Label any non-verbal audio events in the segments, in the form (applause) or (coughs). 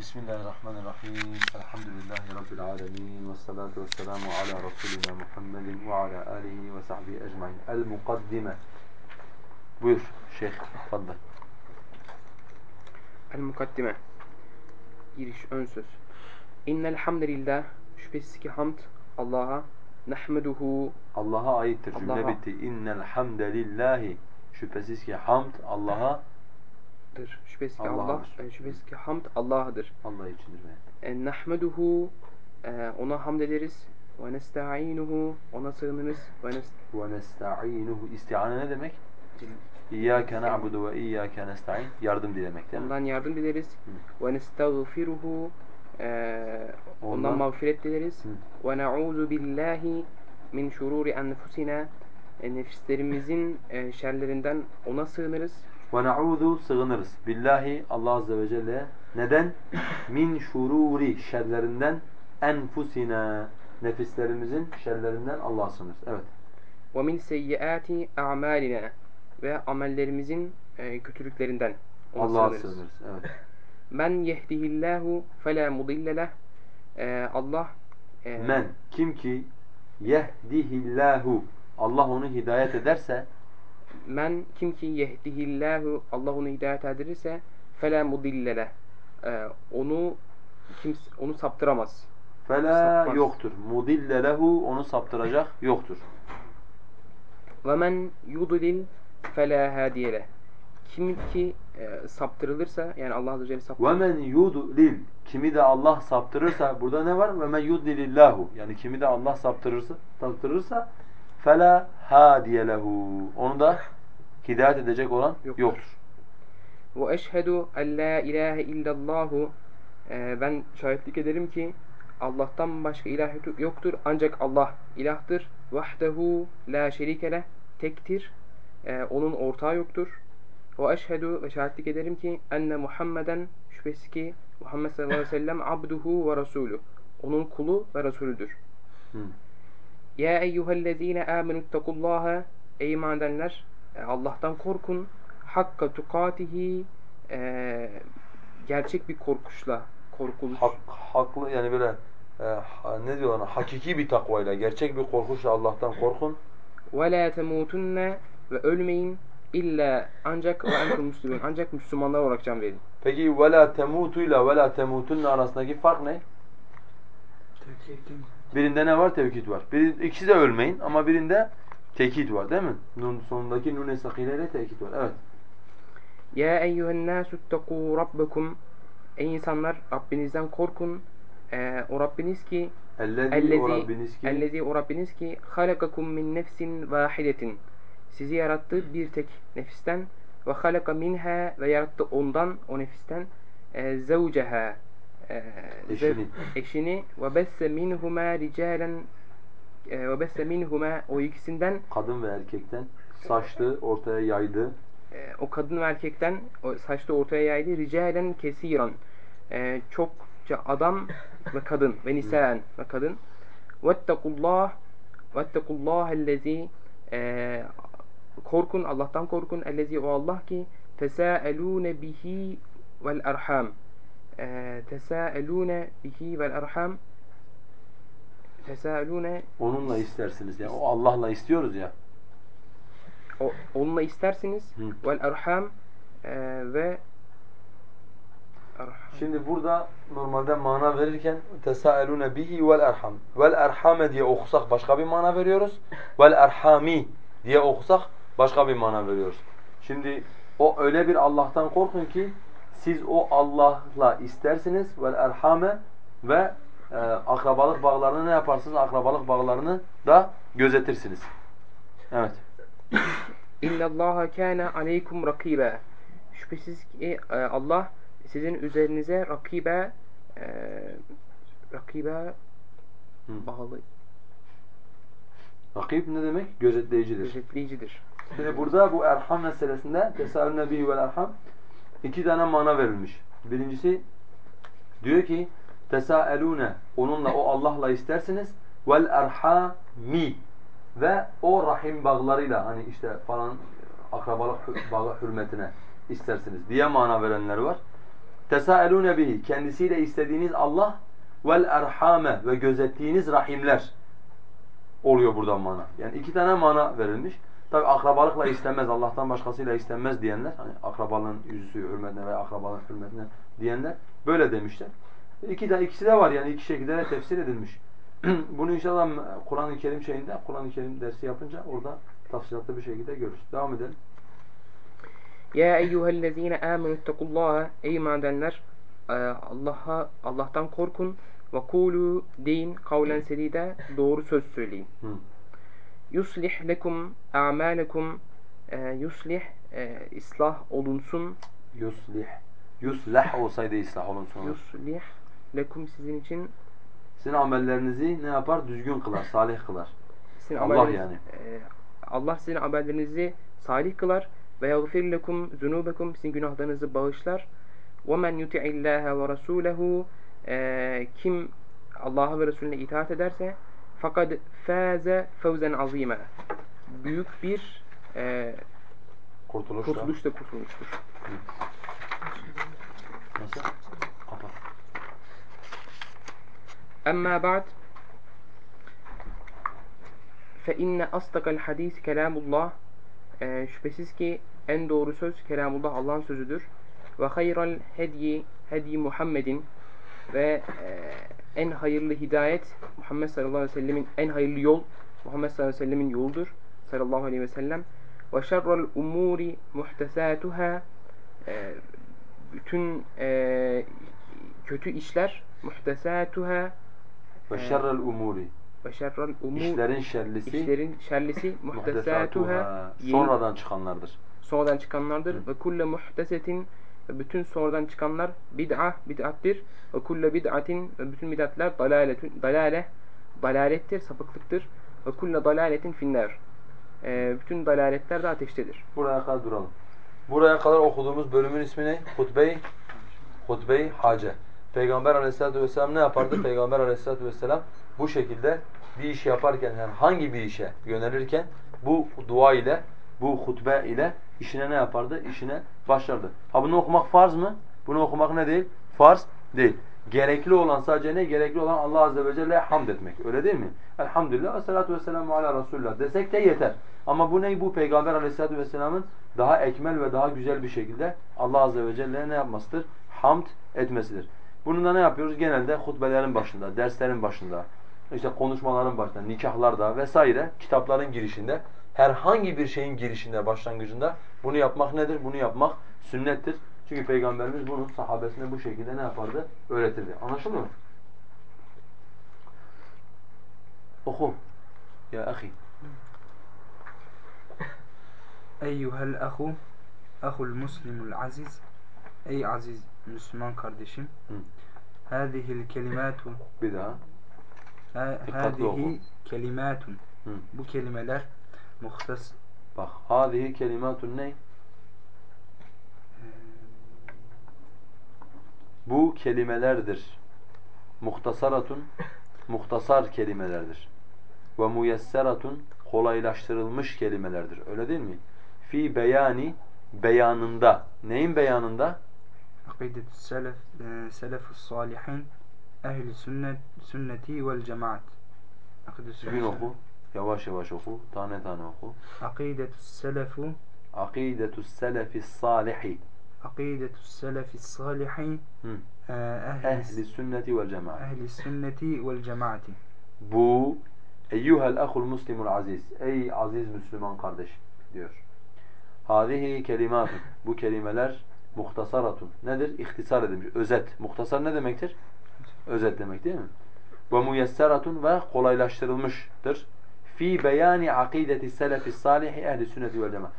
Bismillahirrahmanirrahim. Elhamdülillahi Rabbil alemin. Ve salatu ve selamu ala Resulina Muhammedin ve ala alihi ve sahbihi ecmain. El-Mukaddime. Buyur Şeyh. Faddal. El-Mukaddime Giriş, ön söz. İnnel hamdelillah Şüphesiz ki hamd Allah'a Nahmeduhu Allah'a aittir. Cümle bitti. İnnel hamdelillahi. Şüphesiz ki hamd Allah'a dır. Şüphesiz ki Allah, Allah'adır. e, şüphesiz ki hamd Allah'adır. Allah içindir. yani. E, Nahmeduhu e, ona hamd ederiz. Ve nesta'inuhu ona sığınırız. Ve nest- Ve nesta'inuhu. İsti'ane ne demek? İyyâke na'budu ve iyyâke nesta'in. Yardım dilemek değil mi? ondan yardım dileriz. Ve nestağfiruhu e, ondan, mağfiret dileriz. Ve na'udhu billahi min şururi enfusina nefislerimizin şerlerinden ona sığınırız. Ve na'udhu sığınırız. Billahi Allah Azze ve Celle neden? Min şururi şerlerinden enfusina nefislerimizin şerlerinden Allah'a sığınırız. Evet. Ve min seyyiati a'malina ve amellerimizin e, kötülüklerinden Allah'a sığınırız. sığınırız. Evet. Men yehdihillahu fela mudille. E, Allah e, Men kim ki yehdihillahu Allah onu hidayet ederse men kim ki yehdihillahu Allah onu hidayet ederse fela mudille leh. E, onu kimse onu saptıramaz. fela Sapmaz. yoktur. Mudille lehu onu saptıracak (laughs) yoktur. Ve men yudlil fela hadiye leh. Kim ki e, saptırılırsa yani Allah Azze ve Celle saptırır. Ve men yudlil kimi de Allah saptırırsa burada ne var? Ve men yudlilillahu yani kimi de Allah saptırırsa saptırırsa fela hadiye lehu onu da hidayet edecek olan Yoktur. yoktur. Eşhedü en la ilahe illallahu Ee, ben şahitlik ederim ki Allah'tan başka ilah yoktur ancak Allah ilahtır. Vahdehu la şerike leh tektir. Ee, onun ortağı yoktur. Ve eşhedü ve şahitlik ederim ki enne Muhammeden şüphesiz ki Muhammed sallallahu aleyhi ve sellem abduhu ve resulü. Onun kulu ve resulüdür. Hı. Ya eyyühellezine amenüttekullaha Ey iman edenler e, Allah'tan korkun hakka tukatihi e, gerçek bir korkuşla korkuluş Hak, haklı yani böyle e, ne diyorlar ona? hakiki bir takvayla gerçek bir korkuşla Allah'tan korkun. ve la temutunne ve ölmeyin illa ancak ve entum müslümun ancak Müslümanlar olarak can verin. Peki ve la temutuyla ve la temutunna arasındaki fark ne? Birinde ne var? Tevkid var. Bir, ikisi de ölmeyin ama birinde tekit var değil mi? Nun sonundaki nun esakileyle tekit var. Evet. Ya eyyühen nasu ttekû rabbekum Ey insanlar Rabbinizden korkun. E, o Rabbiniz ki Ellezî o Rabbiniz ki ellezî o Rabbiniz ki halakakum min nefsin vahidetin. Sizi yarattı bir tek nefisten ve halaka minha ve yarattı ondan o nefisten e, zevceha Eşini. zev- eşini. Ve besse minhuma ricalen e, ve besse minhuma o ikisinden kadın ve erkekten saçlı ortaya yaydı. e, o kadın ve erkekten o saçta ortaya yaydı. Ricalen kesiran. E, çokça adam ve kadın ve nisaen ve kadın. Vettekullah vettekullah e, korkun Allah'tan korkun ellezi o Allah ki tesaelune bihi vel erham e, tesaelune bihi vel erham tesaelune Onunla istersiniz yani. O Allah'la istiyoruz ya. o, onunla istersiniz Hı. vel erham e, ve erham. Şimdi burada normalde mana verirken tesaelune bihi vel erham. Vel erhame diye okusak başka bir mana veriyoruz. Vel erhami diye okusak başka bir mana veriyoruz. Şimdi o öyle bir Allah'tan korkun ki siz o Allah'la istersiniz vel erhame ve e, akrabalık bağlarını ne yaparsınız? Akrabalık bağlarını da gözetirsiniz. Evet. (coughs) İnna Allaha kana aleykum rakibe. Şüphesiz ki e, Allah sizin üzerinize rakibe e, rakibe Hı. bağlı Rakib ne demek? Gözetleyicidir. gözetleyicidir. Şimdi burada bu erham meselesinde tesavvün bihi vel erham iki tane mana verilmiş. Birincisi diyor ki tesaelune onunla o Allah'la istersiniz vel erhami ve o rahim bağlarıyla hani işte falan akrabalık bağı hürmetine istersiniz diye mana verenler var. Tesaelune bihi. Kendisiyle istediğiniz Allah vel erhame ve gözettiğiniz rahimler oluyor buradan mana. Yani iki tane mana verilmiş. Tabi akrabalıkla istemez, Allah'tan başkasıyla istenmez diyenler, hani akrabalığın yüzüsü hürmetine veya akrabalığın hürmetine diyenler böyle demişler. İki de ikisi de var yani iki şekilde de tefsir edilmiş. (clears throat) Bunu inşallah Kur'an-ı Kerim şeyinde, Kur'an-ı Kerim dersi yapınca orada tafsilatlı bir şekilde görürüz. Devam edelim. Ya eyyühellezine amenu ittakullaha ey iman edenler e, Allah'a Allah'tan korkun ve kulu deyin kavlen sedide doğru söz söyleyin. Yuslih lekum a'malekum e, yuslih e, islah olunsun Yuslih. Yuslah olsaydı ıslah olunsun. yuslih lekum sizin için Sizin amellerinizi ne yapar? Düzgün kılar, salih kılar. sizin Allah yani. e, Allah sizin amellerinizi salih kılar ve yagfir lekum zunubekum sizin günahlarınızı bağışlar. Ve men yuti'illaha ve rasulehu e, kim Allah'a ve Resulüne itaat ederse fakat faze fevzen azime büyük bir e, Kurtuluş kurtuluş da kurtulmuştur. Nasıl? Kapat. Amma ba'd fe inne astakal hadis kelamullah Ee, şüphesiz ki en doğru söz kelamullah Allah'ın sözüdür. Ve hayral hediyi hedi Muhammedin ve e, en hayırlı hidayet Muhammed sallallahu aleyhi ve sellemin en hayırlı yol Muhammed sallallahu aleyhi ve sellemin yoludur sallallahu aleyhi ve sellem. Ve şerrel umuri muhtesatuhâ e, bütün e, kötü işler muhtesatuhâ Ve şerrel umuri. ve şerrel umur İşlerin şerlisi. işlerin şerlisi (laughs) muhtesatuhâ Sonradan çıkanlardır. sonradan çıkanlardır. Ve kulle muhtesetin bütün sonradan çıkanlar bid'a bid'attir. Ve kulle bid'atin ve bütün bid'atler dalale dalalettir, sapıklıktır. Ve kulle dalaletin finner. Ee, bütün dalaletler de ateştedir. Buraya kadar duralım. Buraya kadar okuduğumuz bölümün ismi ne? Hutbe-i Hace. Peygamber aleyhissalatu vesselam ne yapardı? (clears throat) Peygamber aleyhissalatu vesselam bu şekilde bir iş yaparken herhangi bir işe yönelirken bu dua ile, bu hutbe ile işine ne yapardı? İşine başlardı. Ha bunu okumak farz mı? Bunu okumak ne değil? Farz değil. Gerekli olan sadece ne? Gerekli olan Allah azze ve celle'ye hamd etmek. Öyle değil mi? Elhamdülillah ve salatu vesselamu ala Resulullah desek de yeter. Ama bu ne? Bu Peygamber aleyhissalatu vesselamın daha ekmel ve daha güzel bir şekilde Allah azze ve celle'ye ne yapmasıdır? Hamd etmesidir. Bunu da ne yapıyoruz? Genelde hutbelerin başında, derslerin başında, işte konuşmaların başında, nikahlarda vesaire, kitapların girişinde, herhangi bir şeyin girişinde, başlangıcında bunu yapmak nedir? Bunu yapmak sünnettir. Çünkü Peygamberimiz bunu sahabesine bu şekilde ne yapardı? Öğretirdi. Anlaşıldı mı? Oku. Ya ahi. Eyyuhel ahu Ahul muslimul aziz Ey aziz Müslüman kardeşim. Hâzihil kelimatu Bir daha. Hâzihi kelimatun. Bu kelimeler muhtas Bak. Hâzihi kelimatun ne? Bu kelimelerdir. Muhtasaratun, muhtasar kelimelerdir. Ve muyesseratun, kolaylaştırılmış kelimelerdir. Öyle değil mi? Fi beyani, beyanında. Neyin beyanında? Akidetü selef e, selefus salihin Ehli sünnet sünneti vel cemaat Akidetü Düzgün oku. Yavaş yavaş oku. Tane tane oku. Akidetü selefu Akidetus selefis salihi. Akidetü selefis salihin e, Ehli sünneti vel cemaat. Ehli sünneti vel cemaati Bu eyyuhel ahul muslimul aziz. Ey aziz Müslüman kardeş diyor. Hadihi kelimatun. Bu kelimeler muhtasaratun. Nedir? İhtisar edilmiş. Özet. Muhtasar ne demektir? Özet demek değil mi? Ve muyesseratun ve kolaylaştırılmıştır. Fi beyani akideti selefi salihi ehli sünneti vel cemaat.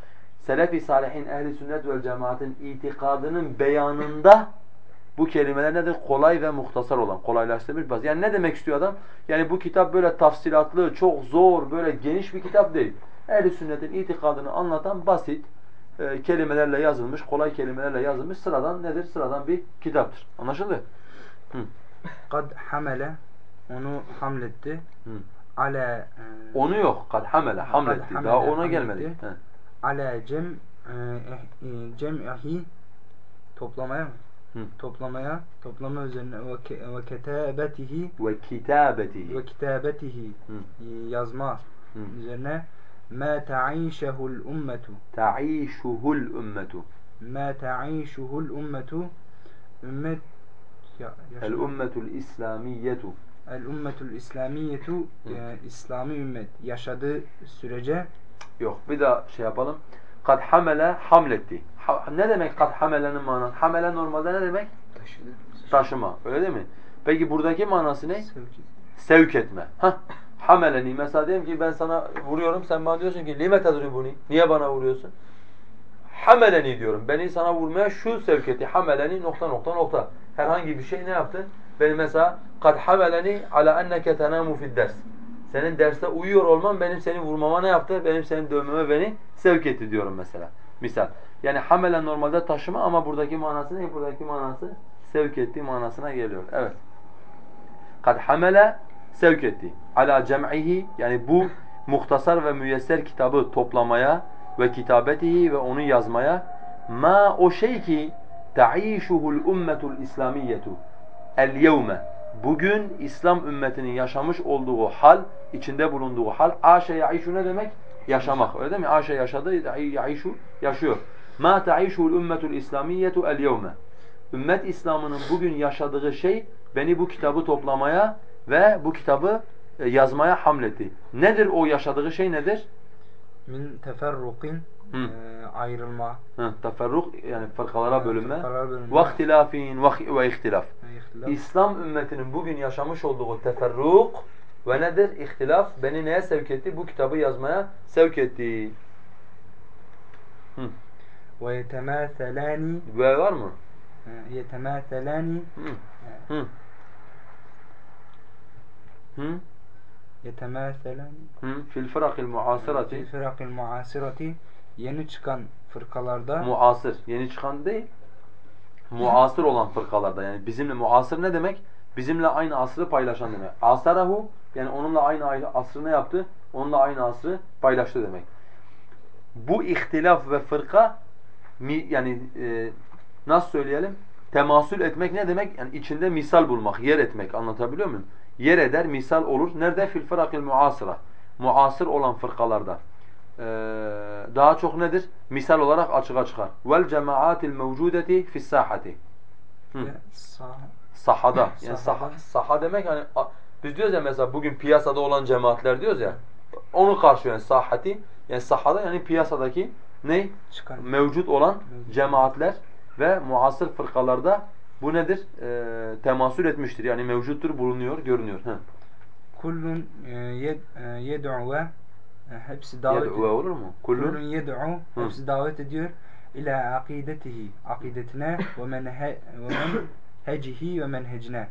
Selefi salihin ehli sünnet vel cemaatin itikadının beyanında bu kelimeler nedir? Kolay ve muhtasar olan, kolaylaştırılmış bazı. Yani ne demek istiyor adam? Yani bu kitap böyle tafsilatlı, çok zor, böyle geniş bir kitap değil. Ehl-i sünnetin itikadını anlatan basit e, kelimelerle yazılmış, kolay kelimelerle yazılmış sıradan nedir? Sıradan bir kitaptır. Anlaşıldı? Kad hamele Onu hamletti Hı. Ala e, Onu yok. Kad hamele, hamletti. hamele, Daha ona hamletti. gelmedi. He. Ala cem e, eh- e, Cem'ihi Toplamaya mı? Hı. toplamaya, toplama üzerine ve ke- ve kitabetihi. ve kitabetihi yazma Hı. üzerine ma ta'işehul ummetu Ta'işuhul ümmetu. ma ta'işuhul ummetu ümmet ya, El ümmetul İslamiyyetu. El ümmetul İslamiyetu e, İslami ümmet yaşadığı sürece Yok bir daha şey yapalım. Kad hamele hamletti. Ha- ne demek kad hamelenin manası? Hamele normalde ne demek? Taşıdı. Taşıma. Öyle değil mi? Peki buradaki manası ne? sevk Sevk etme. Hah. Hameleni. Mesela diyelim ki ben sana vuruyorum. Sen bana diyorsun ki lime tadribuni. Niye bana vuruyorsun? Hameleni diyorum. Beni sana vurmaya şu sevk etti. Hameleni nokta nokta nokta. Herhangi bir şey ne yaptı? Beni mesela kad hameleni ala enneke tenamu fid ders. Senin derste uyuyor olman benim seni vurmama ne yaptı? Benim seni dövmeme beni sevk etti diyorum mesela. Misal. Yani hamelen normalde taşıma ama buradaki manası ne? Buradaki manası sevk ettiği manasına geliyor. Evet. Kad hamele sevk etti. Ala cem'ihi yani bu muhtasar ve müyesser kitabı toplamaya ve kitabetihi ve onu yazmaya ma o şey ki ta'işuhul ummetul İslamiyetu el yevme bugün İslam ümmetinin yaşamış olduğu hal, içinde bulunduğu hal aşe yaişu ne demek? Yaşamak. Öyle değil mi? Aşe yaşadı, yaişu yaşıyor. Ma ta'işuhul ummetul İslamiyetu el yevme ümmet İslam'ının bugün yaşadığı şey beni bu kitabı toplamaya ve bu kitabı e, yazmaya hamletti. Nedir o yaşadığı şey nedir? min teferrukin e, ayrılma Hı, teferruk yani fırkalara bölünme. ihtilaf. ve ihtilaf. İslam ümmetinin bugün yaşamış olduğu teferruk ve nedir? İhtilaf beni neye sevk etti? Bu kitabı yazmaya sevk etti. Hı. yetemâselâni Ve var mı? yetemâselâni Hı. Hı. Hı. Fil fırakil muasirati. fil firakil muasirati yeni çıkan fırkalarda Muasır. Yeni çıkan değil. Muasır olan fırkalarda. Yani bizimle muasır ne demek? Bizimle aynı asrı paylaşan demek. Asarahu yani onunla aynı aynı asrı ne yaptı? Onunla aynı asrı paylaştı demek. Bu ihtilaf ve fırka yani e, nasıl söyleyelim? Temasül etmek ne demek? Yani içinde misal bulmak, yer etmek. Anlatabiliyor muyum? Yer eder, misal olur. Nerede? Fil fırakil muasıra. Muasır olan fırkalarda. Ee, daha çok nedir? Misal olarak açığa çıkar. Vel cemaatil mevcudeti fis sahati. Hı. Sahada. Yani saha, saha demek hani biz diyoruz ya mesela bugün piyasada olan cemaatler diyoruz ya. Onu karşılıyor yani sahati. Yani sahada yani piyasadaki ne? çıkan Mevcut olan cemaatler ve muasır fırkalarda bu nedir? Ee, temasül etmiştir. Yani mevcuttur, bulunuyor, görünüyor. Hı. kullun e, yed, e, yed'u ve e, hepsi davet Yed'u olur mu? kullun Kullun. yed'u hepsi davet ediyor ila akidetihi akidetine ve menhe ve menhecihi ve menhecine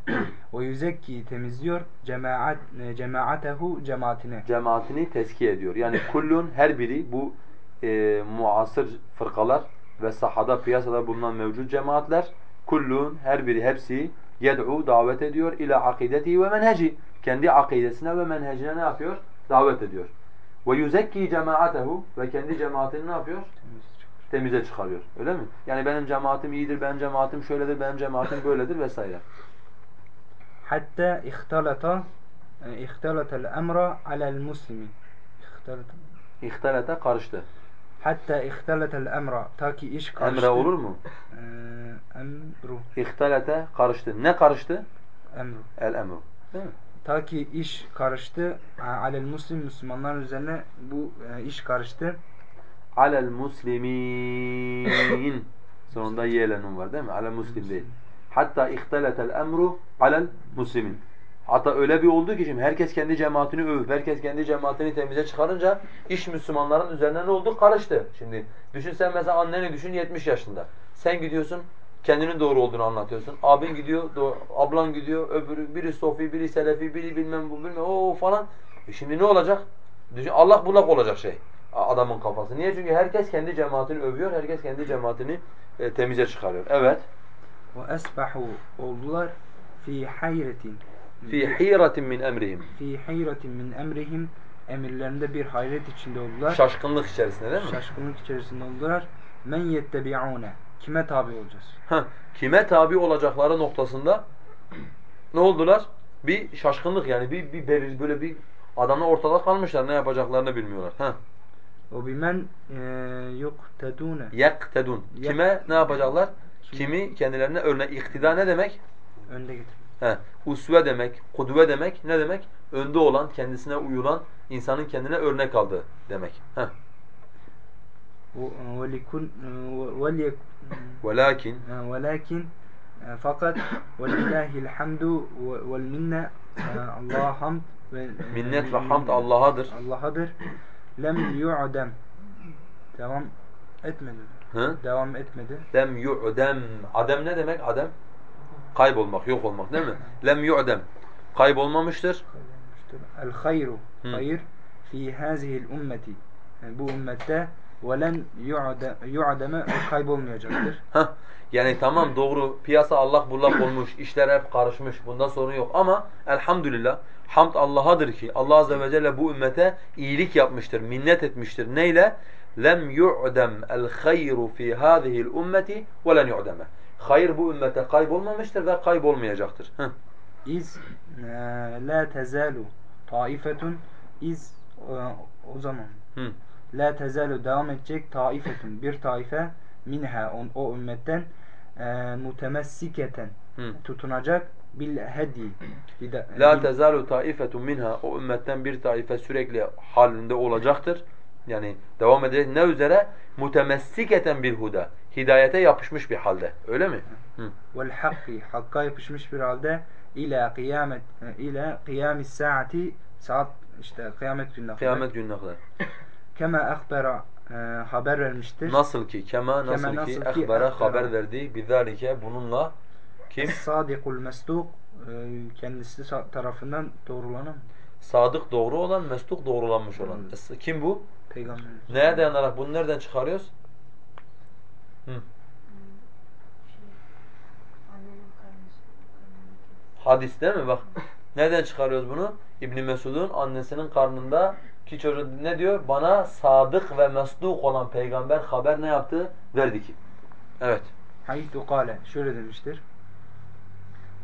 ve yüzekki temizliyor cemaat e, cemaatehu cemaatine cemaatini tezkiye ediyor. Yani (laughs) kullun her biri bu e, muasır fırkalar ve sahada piyasada bulunan mevcut cemaatler kullun her biri hepsi yed'u davet ediyor ila akideti ve menheci. Kendi akidesine ve menhecine ne yapıyor? Davet ediyor. Ve yuzekki cemaatehu ve kendi cemaatini ne yapıyor? Temize çıkarıyor. Öyle mi? Yani benim cemaatim iyidir, benim cemaatim şöyledir, benim cemaatim böyledir vesaire. hatta ihtalata e, ihtalatel emra alel muslimi İhtalata- karıştı. hatta ihtalatel emra ta ki iş karıştı Emre olur mu? E, emru İhtelete karıştı. Ne karıştı? emru El emru. Değil mi? Ta ki iş karıştı. Alel Müslim Müslümanlar üzerine bu e, iş karıştı. Alel muslimin. Sonunda yelenun var değil mi? Alel muslim değil. Hatta ihteletel emru alel muslimin. Hatta öyle bir oldu ki şimdi herkes kendi cemaatini övüp, herkes kendi cemaatini temize çıkarınca iş Müslümanların üzerine ne oldu? Karıştı. Şimdi düşün sen mesela anneni düşün 70 yaşında. Sen gidiyorsun kendinin doğru olduğunu anlatıyorsun. Abin gidiyor, ablan gidiyor, öbürü biri sofi, biri selefi, biri bilmem bu bilmem o falan. E şimdi ne olacak? Düşün, Allah bulak olacak şey adamın kafası. Niye? Çünkü herkes kendi cemaatini övüyor, herkes kendi cemaatini e, temize çıkarıyor. Evet. Ve esbahu oldular fi hayretin. Fi hiratin min emrihim. fi hayretin min emrihim emirlerinde bir hayret içinde oldular. Şaşkınlık içerisinde değil mi? Şaşkınlık içerisinde oldular. Men yettebi'une. Kime tabi olacağız? Heh, kime tabi olacakları noktasında ne oldular? Bir şaşkınlık yani bir, bir belir- böyle bir adamlar ortada kalmışlar ne yapacaklarını bilmiyorlar. Heh. O bimen e, yuktedune. Yektedun. Kime ne yapacaklar? Kimi kendilerine örnek. İktida ne demek? Önde getirmek. He. Usve demek, kudve demek ne demek? Önde olan, kendisine uyulan, insanın kendine örnek aldığı demek. He. Velakin Velakin e, fakat velillahil hamdu vel minne e, Allah hamd minnet ve hamd Allah'adır. Allah'adır. Lem yu'dem devam etmedi. Hı? Devam etmedi. Lem yu'dem. Adem ne demek? Adem kaybolmak, yok olmak değil mi? Lem yu'dem. Kaybolmamıştır. El hayru hayır fi hazihil ümmeti Yani bu ümmette velen yu'deme kaybolmayacaktır. (laughs) Heh. Yani tamam doğru piyasa allak bullak olmuş, işler hep karışmış, bunda sorun yok ama elhamdülillah hamd Allah'adır ki Allah azze ve celle bu ümmete iyilik yapmıştır, minnet etmiştir. Neyle? Lem yu'dem el hayru fi hadihi'l ummeti ve len yu'deme. Hayır bu ümmete kaybolmamıştır ve kaybolmayacaktır. Heh. İz e, la tezalu taifetun iz e, o zaman Hı. la tezalu devam edecek taifetun bir taife minha on, o ümmetten e, mutemessiketen Hı. tutunacak bil hedi La tezalu taifetun minha o ümmetten bir taife sürekli halinde olacaktır. Yani devam edecek. Ne üzere? Mutemessiketen bil huda. Hidayete yapışmış bir halde. Öyle mi? Vel hakki hakka yapışmış bir halde ila kıyamet ila kıyamis saati saat işte kıyamet gününe kadar. Kıyamet gününe kadar. Kema akbera e, haber vermiştir. Nasıl ki? Kema nasıl, ki? ehbera. haber verdi. Bizalike bununla kim? Sadikul mesduk e, kendisi tarafından doğrulanan Sadık doğru olan, mesduk doğrulanmış olan. Es- Kim bu? peygamber. Neye dayanarak bunu nereden çıkarıyoruz? Hı. Hadis değil mi? Bak. Nereden çıkarıyoruz bunu? İbn Mesud'un annesinin karnında ki çocuk ne diyor? Bana sadık ve mesduk olan peygamber haber ne yaptı? Verdi ki. Evet. Haythu kale şöyle demiştir.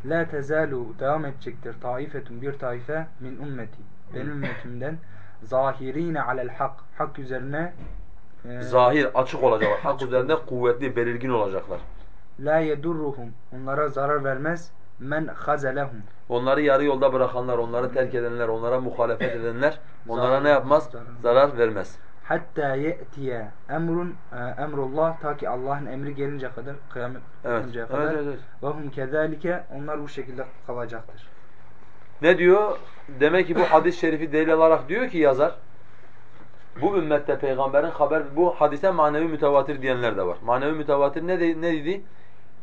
La tezalu devam edecektir taifetun bir taife min ümmeti. Benim ümmetimden zahirine alel hak. Hak üzerine e, Zahir, açık olacaklar. Hak üzerinde kuvvetli, belirgin olacaklar. la yedurruhum. Onlara zarar vermez. Men hazelehum. Onları yarı yolda bırakanlar, onları terk edenler, onlara muhalefet (coughs) edenler onlara ne yapmaz? Zarar vermez. Hatta ye'tiye emrun e, emrullah ta ki Allah'ın emri gelinceye kadar kıyamet Evet. kadar evet, evet. ve hum kezalike onlar bu şekilde kalacaktır. Ne diyor? Demek ki bu hadis-i şerifi delil alarak diyor ki yazar, bu ümmette peygamberin haber, bu hadise manevi mütevatir diyenler de var. Manevi mütevatir ne, de, ne dedi?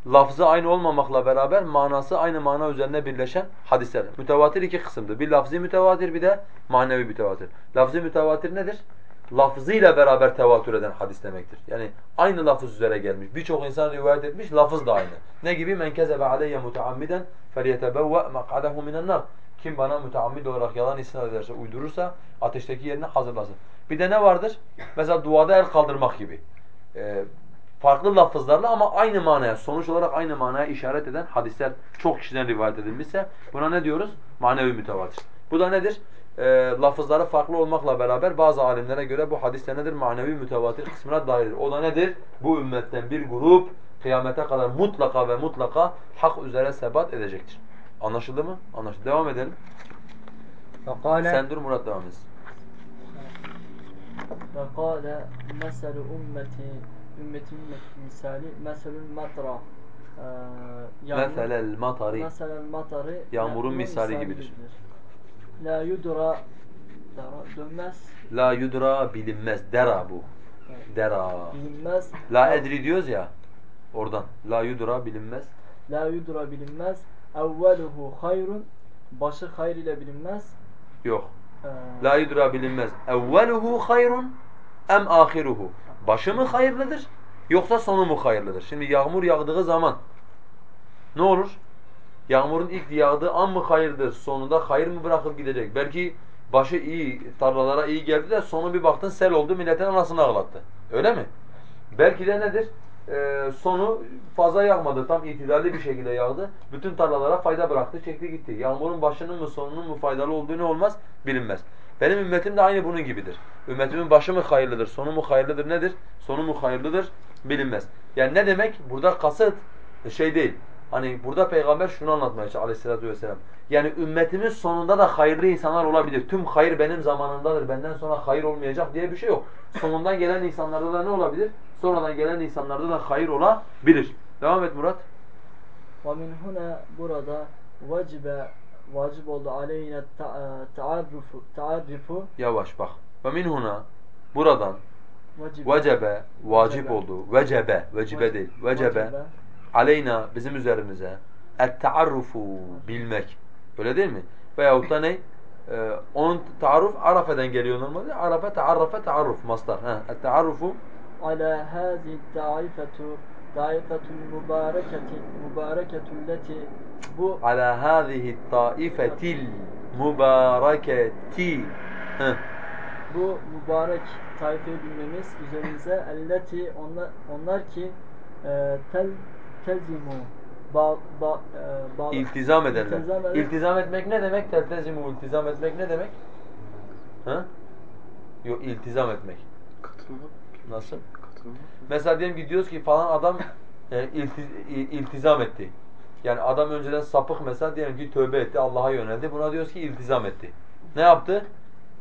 Lafzı aynı olmamakla beraber manası aynı mana üzerine birleşen hadisler. Mütevatir iki kısımdır. Bir lafzi mütevatir bir de manevi mütevatir. Lafzi mütevatir nedir? Lafzıyla beraber tevatür eden hadis demektir. Yani aynı lafız üzere gelmiş. Birçok insan rivayet etmiş, lafız da aynı. Ne gibi? Men kezebe aleyye muteammiden felyetebevve mak'adehu minen nar. Kim bana müteammid olarak yalan isnat ederse, uydurursa ateşteki yerini hazırlasın. Bir de ne vardır? Mesela duada el kaldırmak gibi. Ee, farklı lafızlarla ama aynı manaya, sonuç olarak aynı manaya işaret eden hadisler çok kişiden rivayet edilmişse buna ne diyoruz? Manevi mütevatir. Bu da nedir? Ee, lafızları farklı olmakla beraber bazı alimlere göre bu hadiste nedir? Manevi mütevatir kısmına dairdir. O da nedir? Bu ümmetten bir grup kıyamete kadar mutlaka ve mutlaka hak üzere sebat edecektir. Anlaşıldı mı? Anlaşıldı. Devam edelim. Fekale Sen dur Murat devam etsin. Ve kâle meselu ümmeti ümmetin misali meselül matra Ee, yağmur- Meselel matari. meselel matari Yağmurun misali gibidir. La yudra dara- dönmez La yudra bilinmez. Dera bu. Evet. Dera. bilinmez La edri diyoruz ya. Oradan. La yudra bilinmez. la yudra bilinmez evveluhu hayrun başı hayır ile bilinmez Yok. Ee, La yudra bilinmez. Evveluhu hayrun em ahiruhu. Başı mı hayırlıdır yoksa sonu mu hayırlıdır? Şimdi yağmur yağdığı zaman ne olur? Yağmurun ilk yağdığı an mı hayırdır? Sonunda hayır mı bırakıp gidecek? Belki başı iyi, tarlalara iyi geldi de sonu bir baktın sel oldu milletin anasını ağlattı. Öyle mi? Belki de nedir? e, sonu fazla yağmadı. Tam itidalli bir şekilde yağdı. Bütün tarlalara fayda bıraktı, çekti gitti. Yağmurun başının mı sonunun mu faydalı olduğu ne olmaz? Bilinmez. Benim ümmetim de aynı bunun gibidir. Ümmetimin başı mı hayırlıdır, sonu mu hayırlıdır nedir? Sonu mu hayırlıdır? Bilinmez. Yani ne demek? Burada kasıt şey değil. Hani burada peygamber şunu anlatmaya çalışıyor aleyhissalatu vesselam. Yani ümmetimin sonunda da hayırlı insanlar olabilir. Tüm hayır benim zamanındadır. Benden sonra hayır olmayacak diye bir şey yok. Sonundan gelen insanlarda da ne olabilir? Sonradan gelen insanlarda da hayır olabilir. Devam et Murat. ومن هنا burada vacibe vacip oldu aleyhine ta- taarrufu taarrufu Yavaş bak. Ve min huna buradan vacibe vecebe vacip Vecebe. oldu. Vecebe, vecibe değil. Vecebe aleyna bizim üzerimize et-taarrufu bilmek. Öyle değil mi? Veyahut da ne? Ee, onun taarruf Arafe'den geliyor normalde. Arafe taarrafe taarruf mastar. Ha, et-taarrufu ala hazi ta'ifetu ta'ifetul mübareketi mübareketulleti bu ala hazihi ta'ifetil mübareketi bu mübarek tayfayı bilmemiz üzerimize elleti onlar, onlar ki e, tel tezimu ba, ba, e, bağlı- İltizam ederler. İltizam eder- İltizam etmek ne demek? Teltezimu iltizam etmek ne demek? Ha? Yok iltizam etmek. Katılmak. Nasıl? Katılmak. Mesela diyelim ki diyoruz ki falan adam e, ilti- i- iltizam etti. Yani adam önceden sapık mesela diyelim ki tövbe etti, Allah'a yöneldi. Buna diyoruz ki iltizam etti. Ne yaptı?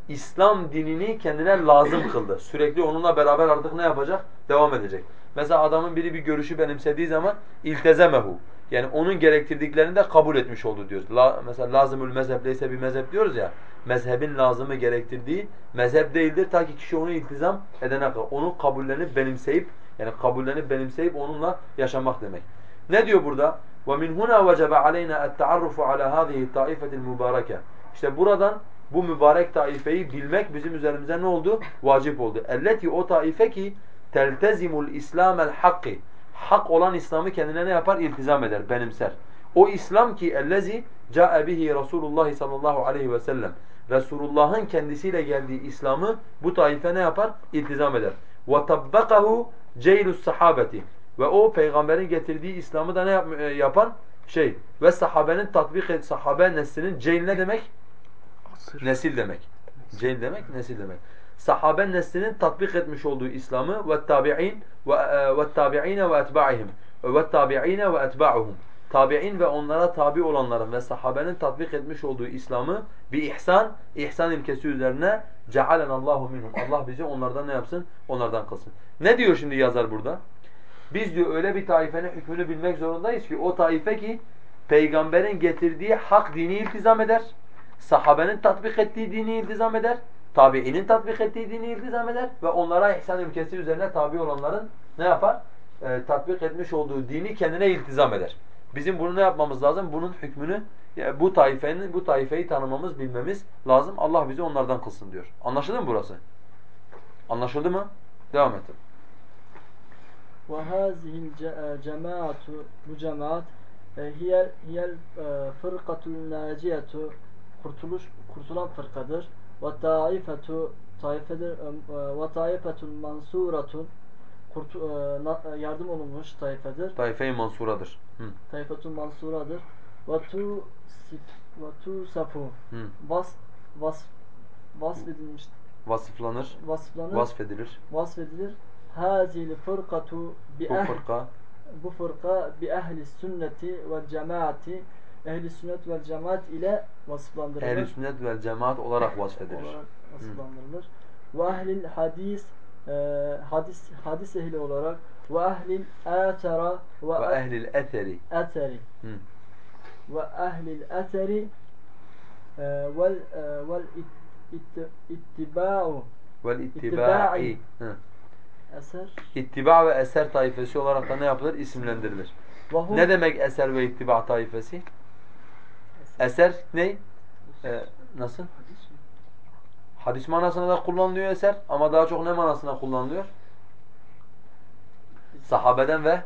İslam dinini kendine lazım kıldı. Sürekli onunla beraber artık ne yapacak? Devam edecek. Mesela adamın biri bir görüşü benimsediği zaman iltezemehu. Yani onun gerektirdiklerini de kabul etmiş oldu diyoruz. La, mesela lazımül mezhep ise bir mezhep diyoruz ya. Mezhebin lazımı gerektirdiği mezhep değildir ta ki kişi onu iltizam edene kadar. Onu kabullenip benimseyip yani kabullenip benimseyip onunla yaşamak demek. Ne diyor burada? وَمِنْ هُنَا وَجَبَ عَلَيْنَا التَّعَرُّفُ عَلَى هَذِهِ الطَّائِفَةِ الْمُبَارَكَةِ İşte buradan bu mübarek taifeyi bilmek bizim üzerimize ne oldu? Vacip oldu. Elleti o taife ki teltezimul İslamel hakki. Hak olan İslam'ı kendine ne yapar? İltizam eder, benimser. O İslam ki ellezi ca'e bihi Resulullah sallallahu aleyhi ve sellem. Resulullah'ın kendisiyle geldiği İslam'ı bu taife ne yapar? İltizam eder. وَطَبَّقَهُ جَيْلُ السَّحَابَةِ Ve o peygamberin getirdiği İslam'ı da ne yap- e, yapan? Şey ve sahabenin tatbik et, sahabe neslinin ceyl ne demek? Asır. Nesil demek. Ceyl demek, nesil demek. Sahabe neslinin tatbik etmiş olduğu İslam'ı ve tabi'in ve tabi'ine ve etba'ihim ve tabi'ine ve etba'uhum. Tabi'in ve onlara tabi olanların ve sahabenin tatbik etmiş olduğu İslam'ı bir ihsan, ihsan ilkesi üzerine cealenallahu minhum. Allah bizi onlardan ne yapsın? Onlardan kılsın. Ne diyor şimdi yazar burada? Biz diyor öyle bir taifenin hükmünü bilmek zorundayız ki o taife ki peygamberin getirdiği hak dini iltizam eder. Sahabenin tatbik ettiği dini iltizam eder Tabiinin tatbik ettiği dini iltizam eder. Ve onlara ihsan ülkesi üzerine tabi olanların ne yapar? Ee, tatbik etmiş olduğu dini kendine iltizam eder. Bizim bunu ne yapmamız lazım? Bunun hükmünü yani bu taifenin bu taifeyi tanımamız, bilmemiz lazım. Allah bizi onlardan kılsın diyor. Anlaşıldı mı burası? Anlaşıldı mı? Devam et. وهذه الجماعة bu cemaat e, hiye hiyel e, fırkatul naciyetu kurtuluş kurtulan fırkadır ve taifetu taifedir e, ve taifetul mansuratun kurtu, e, na- yardım olunmuş taifedir. Taife-i Mansura'dır. Hı. Taifetul mansuradır. Ve tu sif- ve tu safu vas vas vasfedilmiş Vasıflanır, vasıflanır vasfedilir. vasfedilir. Hazil fırkatu bi Bu fırka bu fırka bi ehli sünneti ve cemaati ehli sünnet ve cemaat ile vasıflandırılır. ehl-i sünnet vel cemaat olarak vasfedilir. olarak vasıflandırılır. Ve ehlil hadis e, hadis hadis ehli olarak ve ehlil atara ve, Ve ehlil eteri Hı. ve ehlil eteri e, vel e, vel it- it- ittiba'u Vel ittiba'i. Eser İttiba ve eser taifesi olarak da ne yapılır? İsimlendirilir. Ne demek eser ve ittiba taifesi? Eser ne? Ee, nasıl? Hadis manasında da kullanılıyor eser ama daha çok ne manasında kullanılıyor? Sahabeden ve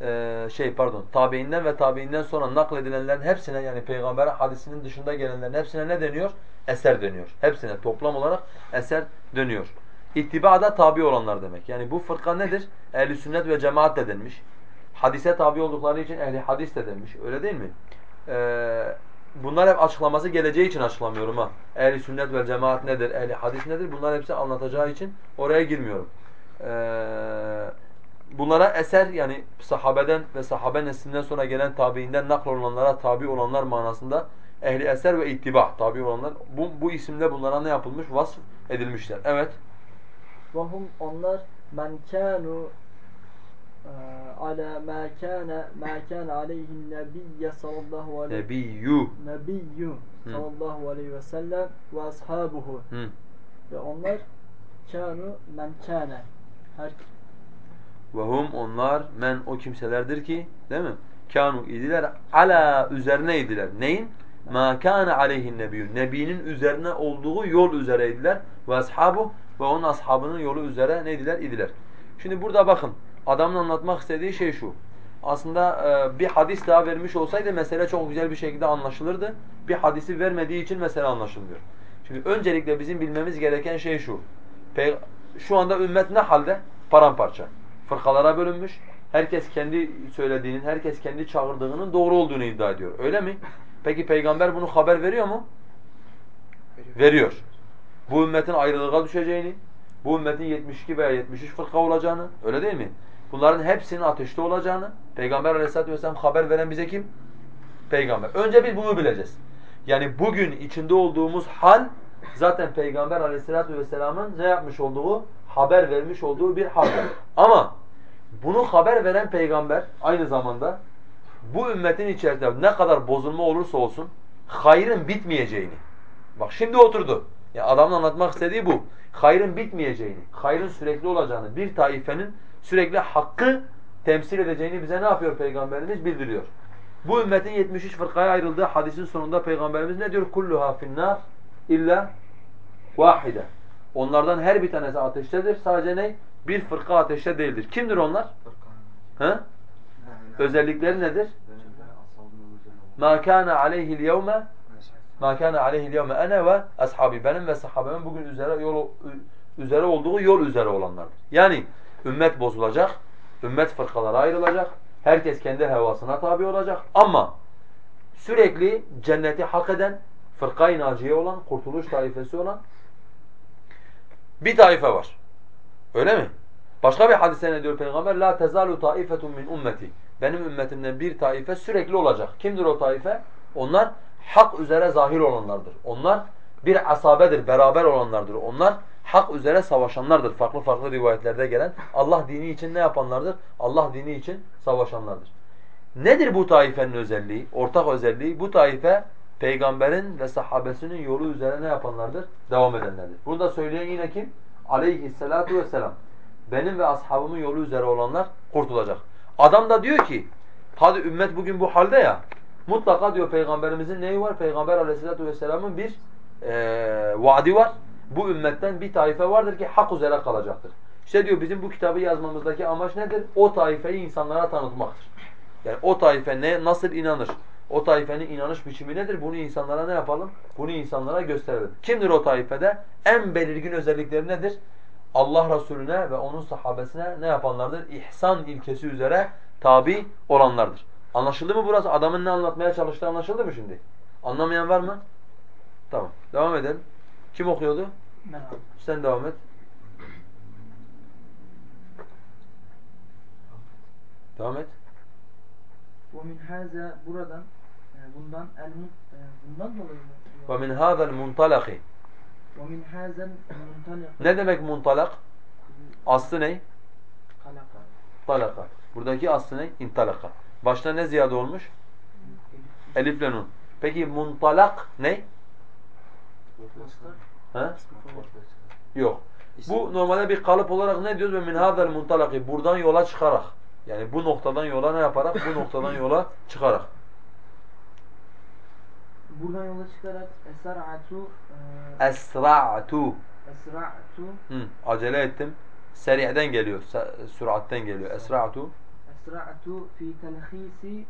e, şey pardon tabiinden ve tabiinden sonra nakledilenlerin hepsine yani peygamberin hadisinin dışında gelenlerin hepsine ne deniyor? Eser deniyor. Hepsine toplam olarak eser dönüyor. İttiba tabi olanlar demek. Yani bu fırka nedir? Ehli sünnet ve cemaat de denmiş. Hadise tabi oldukları için ehli hadis de denmiş. Öyle değil mi? Ee, bunlar hep açıklaması geleceği için açıklamıyorum ha. Ehli sünnet ve cemaat nedir, ehli hadis nedir bunlar hepsi anlatacağı için oraya girmiyorum. Ee, bunlara eser yani sahabeden ve sahabe neslinden sonra gelen tabiinden nakl olanlara tabi olanlar manasında ehli eser ve ittiba tabi olanlar bu, bu isimle bunlara ne yapılmış? Vasf edilmişler. Evet. Vahum onlar men kânû ala ma kana ma kana aleyhi nebiyye sallallahu aleyhi nebiyyü Hı. sallallahu aleyhi ve sellem ve ashabuhu ve onlar kanu men kana her Ve hum onlar men o kimselerdir ki değil mi? Kanu idiler ala üzerine idiler. Neyin? Ma kana aleyhin nebiyyün. Nebinin üzerine olduğu yol üzereydiler. Ve ashabu ve onun ashabının yolu üzere neydiler? İdiler. Şimdi burada bakın. Adamın anlatmak istediği şey şu. Aslında e, bir hadis daha vermiş olsaydı mesele çok güzel bir şekilde anlaşılırdı. Bir hadisi vermediği için mesele anlaşılmıyor. Şimdi öncelikle bizim bilmemiz gereken şey şu. Pey- şu anda ümmet ne halde? Paramparça. Fırkalara bölünmüş. Herkes kendi söylediğinin, herkes kendi çağırdığının doğru olduğunu iddia ediyor. Öyle mi? Peki peygamber bunu haber veriyor mu? Veriyor. Veriyor. Bu ümmetin ayrılığa düşeceğini, bu ümmetin 72 veya 73 fırka olacağını, öyle değil mi? Bunların hepsinin ateşte olacağını, Peygamber aleyhissalatü vesselam haber veren bize kim? Peygamber. Önce biz bunu bileceğiz. Yani bugün içinde olduğumuz hal, zaten Peygamber aleyhissalatü vesselamın ne yapmış olduğu, haber vermiş olduğu bir hal. Ama bunu haber veren peygamber aynı zamanda bu ümmetin içerisinde ne kadar bozulma olursa olsun hayrın bitmeyeceğini. Bak şimdi oturdu. Ya adamın anlatmak istediği bu. Hayrın bitmeyeceğini, hayrın sürekli olacağını, bir taifenin sürekli hakkı temsil edeceğini bize ne yapıyor peygamberimiz bildiriyor. Bu ümmetin 73 fırkaya ayrıldığı hadisin sonunda peygamberimiz ne diyor? Kulluha finnar illa vahide. Onlardan her bir tanesi ateştedir. Sadece ne? Bir fırka ateşte değildir. Kimdir onlar? He? Özellikleri nedir? Ma kana aleyhi'l yevme ma kana aleyhi'l yevme ene ve ashabi benim ve sahabemin bugün üzere yol üzere olduğu yol üzere olanlardır. Yani ümmet bozulacak, ümmet fırkalara ayrılacak, herkes kendi hevasına tabi olacak ama sürekli cenneti hak eden, fırka-i naciye olan, kurtuluş taifesi olan bir taife var. Öyle mi? Başka bir hadise ne diyor Peygamber? La tezalu taifetun min ummeti. Benim ümmetimden bir taife sürekli olacak. Kimdir o taife? Onlar hak üzere zahir olanlardır. Onlar bir asabedir, beraber olanlardır. Onlar hak üzere savaşanlardır. Farklı farklı rivayetlerde gelen Allah dini için ne yapanlardır? Allah dini için savaşanlardır. Nedir bu taifenin özelliği? Ortak özelliği bu taife peygamberin ve sahabesinin yolu üzere ne yapanlardır? Devam edenlerdir. Bunu da söyleyen yine kim? Aleyhissalatu vesselam. Benim ve ashabımın yolu üzere olanlar kurtulacak. Adam da diyor ki, hadi ümmet bugün bu halde ya, mutlaka diyor peygamberimizin neyi var? Peygamber aleyhissalatu vesselamın bir eee vaadi var. Bu ümmetten bir taife vardır ki hak üzere kalacaktır. İşte diyor bizim bu kitabı yazmamızdaki amaç nedir? O taifeyi insanlara tanıtmaktır. Yani o taife ne, nasıl inanır? O taifenin inanış biçimi nedir? Bunu insanlara ne yapalım? Bunu insanlara gösterelim. Kimdir o taifede? En belirgin özellikleri nedir? Allah Resulüne ve onun sahabesine ne yapanlardır? İhsan ilkesi üzere tabi olanlardır. Anlaşıldı mı burası? Adamın ne anlatmaya çalıştığı anlaşıldı mı şimdi? Anlamayan var mı? Tamam. Devam edelim. Kim okuyordu? Merhaba. Sen devam et. Devam et. Ve min haza buradan e, bundan el e, bundan dolayı mı? Ve min haza'l muntalaqi. Ve min haza'l muntalaq. Ne demek muntalak? Aslı ne? Talaka. Talaka. Buradaki aslı ne? İntalaka. Başta ne ziyade olmuş? Elif nun. Peki muntalak ne? Mastar. Ha? Yok. Bu normalde bir kalıp olarak ne diyoruz? Ve min hadal muntalaki. Buradan yola çıkarak. Yani bu noktadan yola ne yaparak? Bu noktadan yola çıkarak. buradan yola çıkarak esra'atu e, Esra'tu. esra'tu Hı, acele ettim. Seri'den geliyor. Süratten geliyor. Esra'tu. esra'tu fi telhisi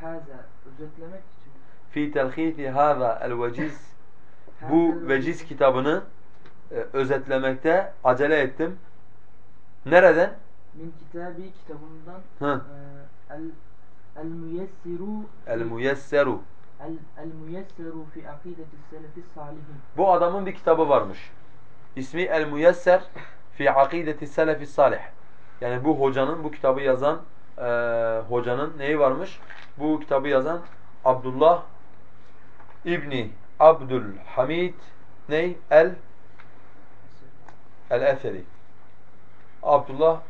haza özetlemek için Fi telhisi hâzâ el veciz. Bu veciz kitabını e, özetlemekte acele ettim. Nereden? Min kitabi kitabından e, el el müyessiru El muyesseru. el, el müyessiru fi akideti selefi salihin. Bu adamın bir kitabı varmış. İsmi El Muyesser fi Akideti Selefi Salih. Yani bu hocanın, bu kitabı yazan e, hocanın neyi varmış? Bu kitabı yazan Abdullah İbni Abdülhamid ney? El El Eseri. Abdullah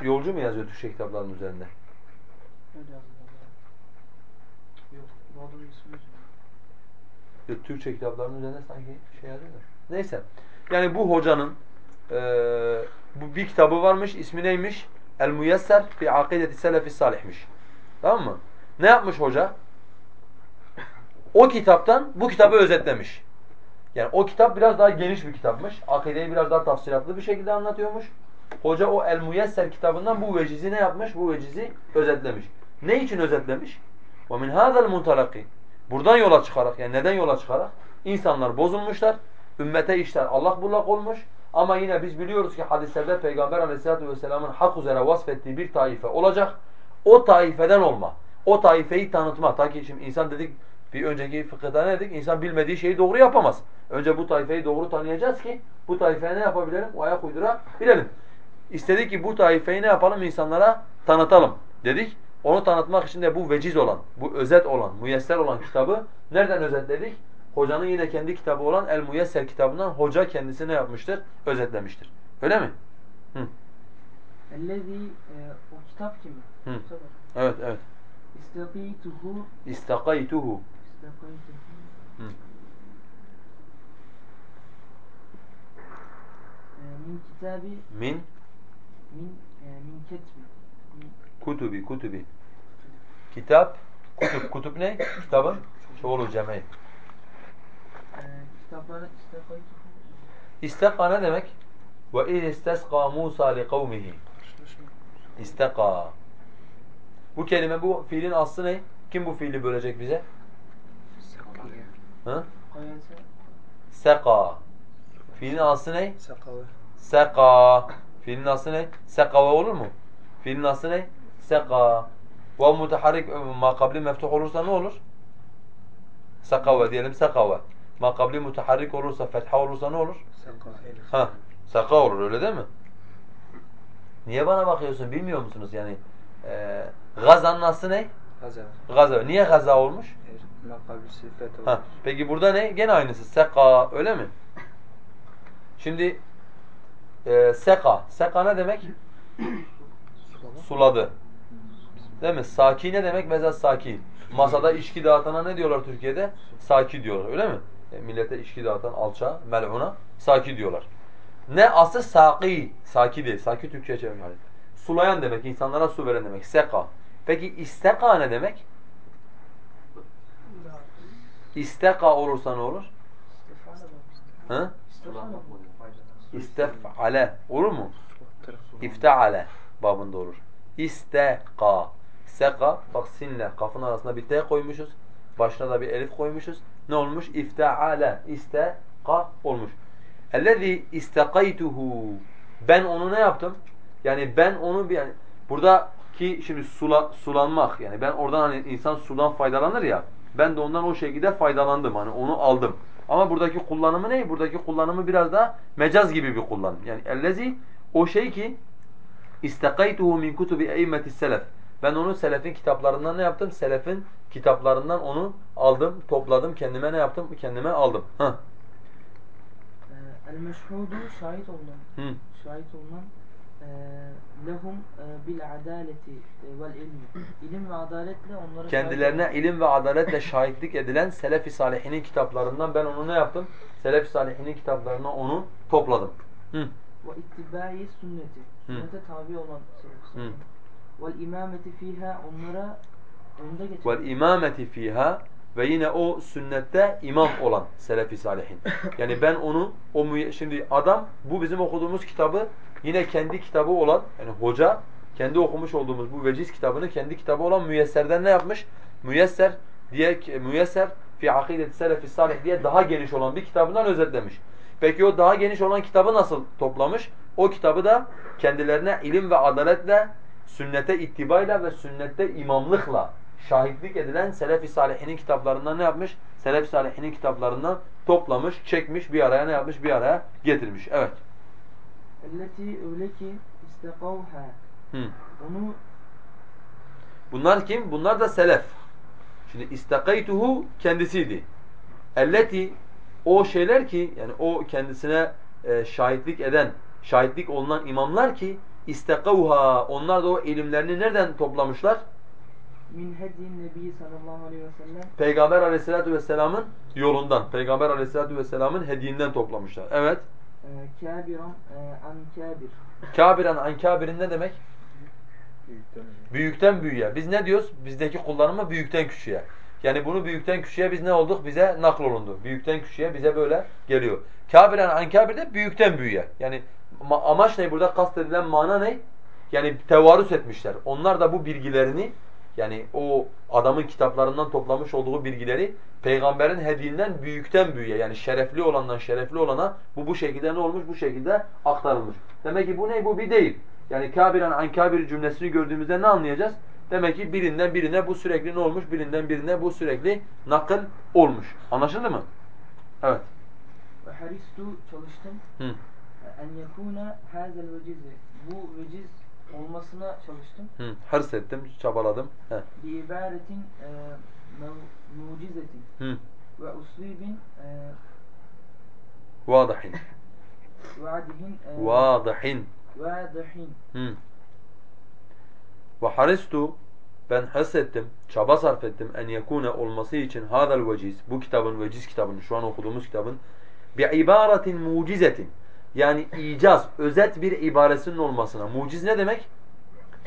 yolcu mu yazıyor Türkçe kitapların üzerinde? Öyle. Yok, bu adamın ismi Yok, Türkçe kitapların üzerinde sanki şey yazıyor da. Neyse. Yani bu hocanın eee bu bir kitabı varmış. ismi neymiş? El Muyesser fi Akideti Selefi Salih'miş. Tamam mı? Ne yapmış hoca? O kitaptan bu kitabı özetlemiş. Yani o kitap biraz daha geniş bir kitapmış. Akideyi biraz daha tafsilatlı bir şekilde anlatıyormuş. Hoca o El Muyesser kitabından bu vecizi ne yapmış? Bu vecizi özetlemiş. Ne için özetlemiş? وَمِنْ هَذَا الْمُنْتَلَقِي Buradan yola çıkarak, yani neden yola çıkarak? İnsanlar bozulmuşlar, ümmete işler Allah bullak olmuş. Ama yine biz biliyoruz ki hadislerde Peygamber aleyhissalatu vesselamın hak üzere vasfettiği bir taife olacak. O taifeden olma. O taifeyi tanıtma. Ta ki şimdi insan dedik, bir önceki fıkıhta ne dedik? İnsan bilmediği şeyi doğru yapamaz. Önce bu taifeyi doğru tanıyacağız ki bu taifeye ne yapabilelim? O ayak uydurabilelim. İstedik ki bu taifeyi ne yapalım? insanlara tanıtalım dedik. Onu tanıtmak için de bu veciz olan, bu özet olan, müyesser olan kitabı nereden özetledik? Hocanın yine kendi kitabı olan El Müyesser kitabından hoca kendisi ne yapmıştır? Özetlemiştir. Öyle mi? Hı. Ellezî e, o kitap kimi? Hı. Evet, evet. İstakîtuhu İstakaytuhu. Min kitabi Min min min ketbi kutubi, kutubi. Kitap, kutup. Kutup ne? Kitabın çoğulu cem'i. kitapları istakîtuhu İstaka ne demek? Ve iz istesqa Musa li kavmihi. İstaka. Bu kelime bu fiilin aslı ne? Kim bu fiili bölecek bize? Hı? Seka. Fiilin aslı ne? Sakalı. Seka. Fiilin aslı ne? Sekave olur mu? Fiilin aslı ne? Seka. Ve mutaharrik makabli meftuh olursa ne olur? Sekave diyelim sekave. Makabli mutaharrik olursa, fetha olursa ne olur? Sakalı. Ha, saka olur öyle değil mi? Niye bana bakıyorsun bilmiyor musunuz yani? E, gazanın aslı ne? Hazar. Gaza. Niye gaza olmuş? Ha, peki burada ne? Gene aynısı. Seka öyle mi? Şimdi e, seka. Seka ne demek? Suladı. Değil mi? Saki ne demek? Mesela saki. Masada içki dağıtana ne diyorlar Türkiye'de? Saki diyorlar öyle mi? E, millete içki dağıtan alça, mel'una saki diyorlar. Ne aslı saki. Saki değil. Saki Türkçe'ye çevirmek. Yani. Sulayan demek, insanlara su veren demek. Seka. Peki isteka ne demek? İsteka olursa ne olur? Hı? İstef'ale olur mu? İfteale babında olur. İsteka. Seka bak sinle kafın arasında bir T koymuşuz. Başına da bir elif koymuşuz. Ne olmuş? İfteale. İsteka olmuş. Ellezî istekaytuhu. Ben onu ne yaptım? Yani ben onu bir yani buradaki şimdi sula, sulanmak yani ben oradan hani insan sudan faydalanır ya ben de ondan o şekilde faydalandım hani onu aldım. Ama buradaki kullanımı ne? Buradaki kullanımı biraz da mecaz gibi bir kullanım. Yani ellezi o şey ki istakaytuhu min kutubi eimmetis selef. Ben onu selefin kitaplarından ne yaptım? Selefin kitaplarından onu aldım, topladım, kendime ne yaptım? Kendime aldım. Hah. El meşhudu şahit olunan Hı. şahit olunan e, lehum bil adaleti vel ilmi ilim ve adaletle onlara Kendilerine ilim ve adaletle şahitlik edilen Selefi Salihinin kitaplarından ben onu ne yaptım? Selefi Salihinin kitaplarına onu topladım. Hı. ve ittibai sünneti sünnete tabi olan selef vel imameti fiha onlara önde geçen Vel imameti fiha ve yine o sünnette imam olan Selefi Salihin. Yani ben onu o şimdi adam bu bizim okuduğumuz kitabı yine kendi kitabı olan yani hoca kendi okumuş olduğumuz bu veciz kitabını kendi kitabı olan müyesserden ne yapmış? Müyesser diye müyesser fi akideti selefi salih diye daha geniş olan bir kitabından özetlemiş. Peki o daha geniş olan kitabı nasıl toplamış? O kitabı da kendilerine ilim ve adaletle, sünnete ittibayla ve sünnette imamlıkla şahitlik edilen Selefi Salihinin kitaplarından ne yapmış? Selefi Salihinin kitaplarından toplamış, çekmiş, bir araya ne yapmış? Bir araya getirmiş. Evet. Elleti öyle ki istekavha. Onu Bunlar kim? Bunlar da selef. Şimdi istakaytuhu kendisiydi. Elleti o şeyler ki yani o kendisine e, şahitlik eden, şahitlik olunan imamlar ki istakavha onlar da o ilimlerini nereden toplamışlar? min hedin nebi sallallahu aleyhi ve sellem Peygamber aleyhissalatu vesselamın yolundan, Peygamber aleyhissalatu vesselamın hediyinden toplamışlar. Evet. E, kabiran e, an kabir. Kabiren an kabirin ne demek? Büyükten büyük. Büyükten büyüğe. Biz ne diyoruz? Bizdeki kullanımı büyükten küçüğe. Yani bunu büyükten küçüğe biz ne olduk? Bize naklolundu. Büyükten küçüğe bize böyle geliyor. Kabiren an kabir de büyükten büyüğe. Yani ma- amaç ne burada? Kastedilen mana ne? Yani tevarüs etmişler. Onlar da bu bilgilerini yani o adamın kitaplarından toplamış olduğu bilgileri peygamberin hediyinden büyükten büyüğe yani şerefli olandan şerefli olana bu bu şekilde ne olmuş? Bu şekilde aktarılmış. Demek ki bu ne? Bu bir değil. Yani kabiren an kabir cümlesini gördüğümüzde ne anlayacağız? Demek ki birinden birine bu sürekli ne olmuş? Birinden birine bu sürekli nakıl olmuş. Anlaşıldı mı? Evet. Ve haristu çalıştım. Hı. En yekuna hazel vecizi. Bu veciz olmasına çalıştım. Hı. Hırs ettim, çabaladım. He. Bi ibaretin e, mucizetin Hı. ve uslubin e, Vadihin. (laughs) vaadihin e, Vadihin. vadihin. Hı. Ve haristu ben hırs ettim, çaba sarf ettim en yekune olması için hadal veciz, bu kitabın, veciz kitabının, şu an okuduğumuz kitabın bi ibaretin mucizetin yani icaz, özet bir ibaresinin olmasına. Muciz ne demek?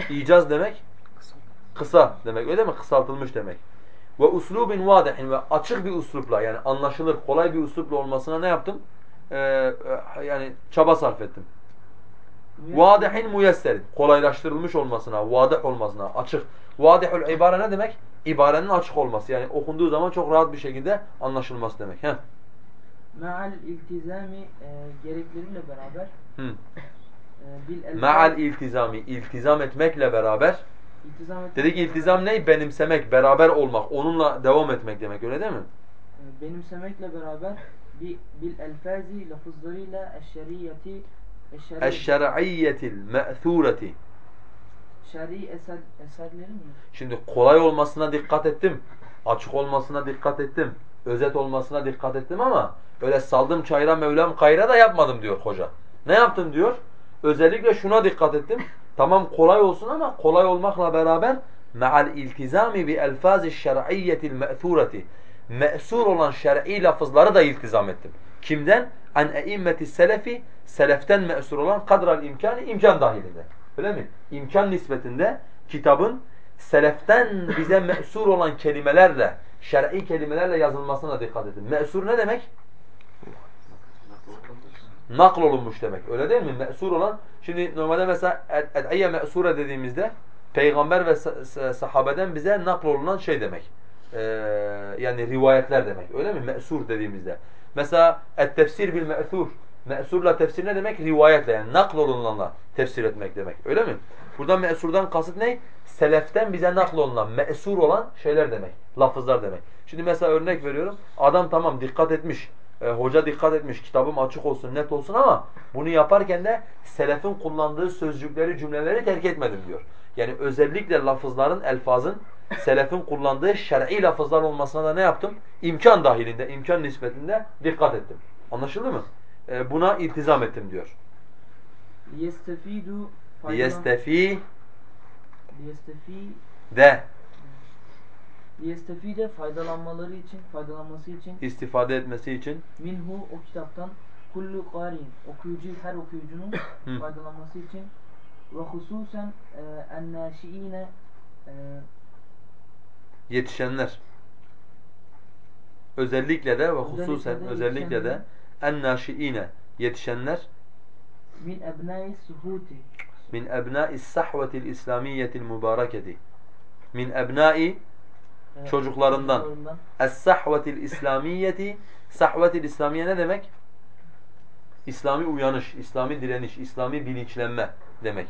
İcaz demek? Kısa demek öyle mi? Kısaltılmış demek. Ve uslubin vadihin ve açık bir uslupla yani anlaşılır, kolay bir uslupla olmasına ne yaptım? Ee, e, yani çaba sarf ettim. Vadihin muyesserin. Kolaylaştırılmış olmasına, vadih olmasına, açık. Vadihul ibare ne demek? İbarenin açık olması. Yani okunduğu zaman çok rahat bir şekilde anlaşılması demek. Heh. Ma'al iltizami e, gerekleriyle beraber Hı. e, bil iltizami. iltizam etmekle beraber. iltizam etmek- Dedik iltizam ne? Benimsemek, beraber olmak, onunla devam etmek demek öyle değil mi? e, benimsemekle beraber bi, bil elfazi lafızlarıyla eşşeriyeti eşşeri, Eşşer'iyyetil me'thureti. şer'i eser, eserleri mi? Şimdi kolay olmasına dikkat ettim. Açık olmasına dikkat ettim. Özet olmasına dikkat ettim ama öyle saldım çayra mevlam kayra da yapmadım diyor hoca. Ne yaptım diyor? Özellikle şuna dikkat ettim. Tamam kolay olsun ama kolay olmakla beraber me'al iltizami bi elfazi şer'iyyetil me'thureti. Me'sur olan şer'i lafızları da iltizam ettim. Kimden? An e'immeti selefi seleften me'sur olan kadral imkanı imkan dahilinde. Öyle mi? İmkan nispetinde kitabın seleften bize me'sur olan kelimelerle, şer'i kelimelerle yazılmasına dikkat edin. Me'sur ne demek? Nakl olunmuş demek. Öyle değil mi? Me'sur olan. Şimdi normalde mesela ed- ed'iyye me'sure dediğimizde peygamber ve sa- sa- sahabeden bize nakl olunan şey demek. Ee, yani rivayetler demek. Öyle mi? Me'sur dediğimizde. Mesela et-tefsir bil me'sur. Me'surla tefsir ne demek? Rivayetle yani nakl olunanla tefsir etmek demek. Öyle mi? Burada me'surdan kasıt ne? Seleften bize nakl olunan, me'sur olan şeyler demek. Lafızlar demek. Şimdi mesela örnek veriyorum. Adam tamam dikkat etmiş. E, hoca dikkat etmiş. Kitabım açık olsun, net olsun ama bunu yaparken de selefin kullandığı sözcükleri, cümleleri terk etmedim diyor. Yani özellikle lafızların, elfazın selefin kullandığı şer'i lafızlar olmasına da ne yaptım? İmkan dahilinde, imkan nispetinde dikkat ettim. Anlaşıldı mı? E, buna iltizam ettim diyor. Liyestefi Liyestefi de Liyestefide faydalanmaları için, faydalanması için istifade etmesi için. minhu o kitaptan kullu qarin okuyucu her okuyucunun Hı. faydalanması için ve hususen e, ennâşiine e, yetişenler. Özellikle de ve hususen özellikle de en-naşiine yetişenler. Min ebnâi suhuti min ebnâ'is sahvetil İslamiyetil mübareketi min ebnâ'i Çocuklarından. Es-sahvetil İslamiyeti Sahvetil İslamiye ne demek? İslami uyanış, İslami direniş, İslami bilinçlenme demek.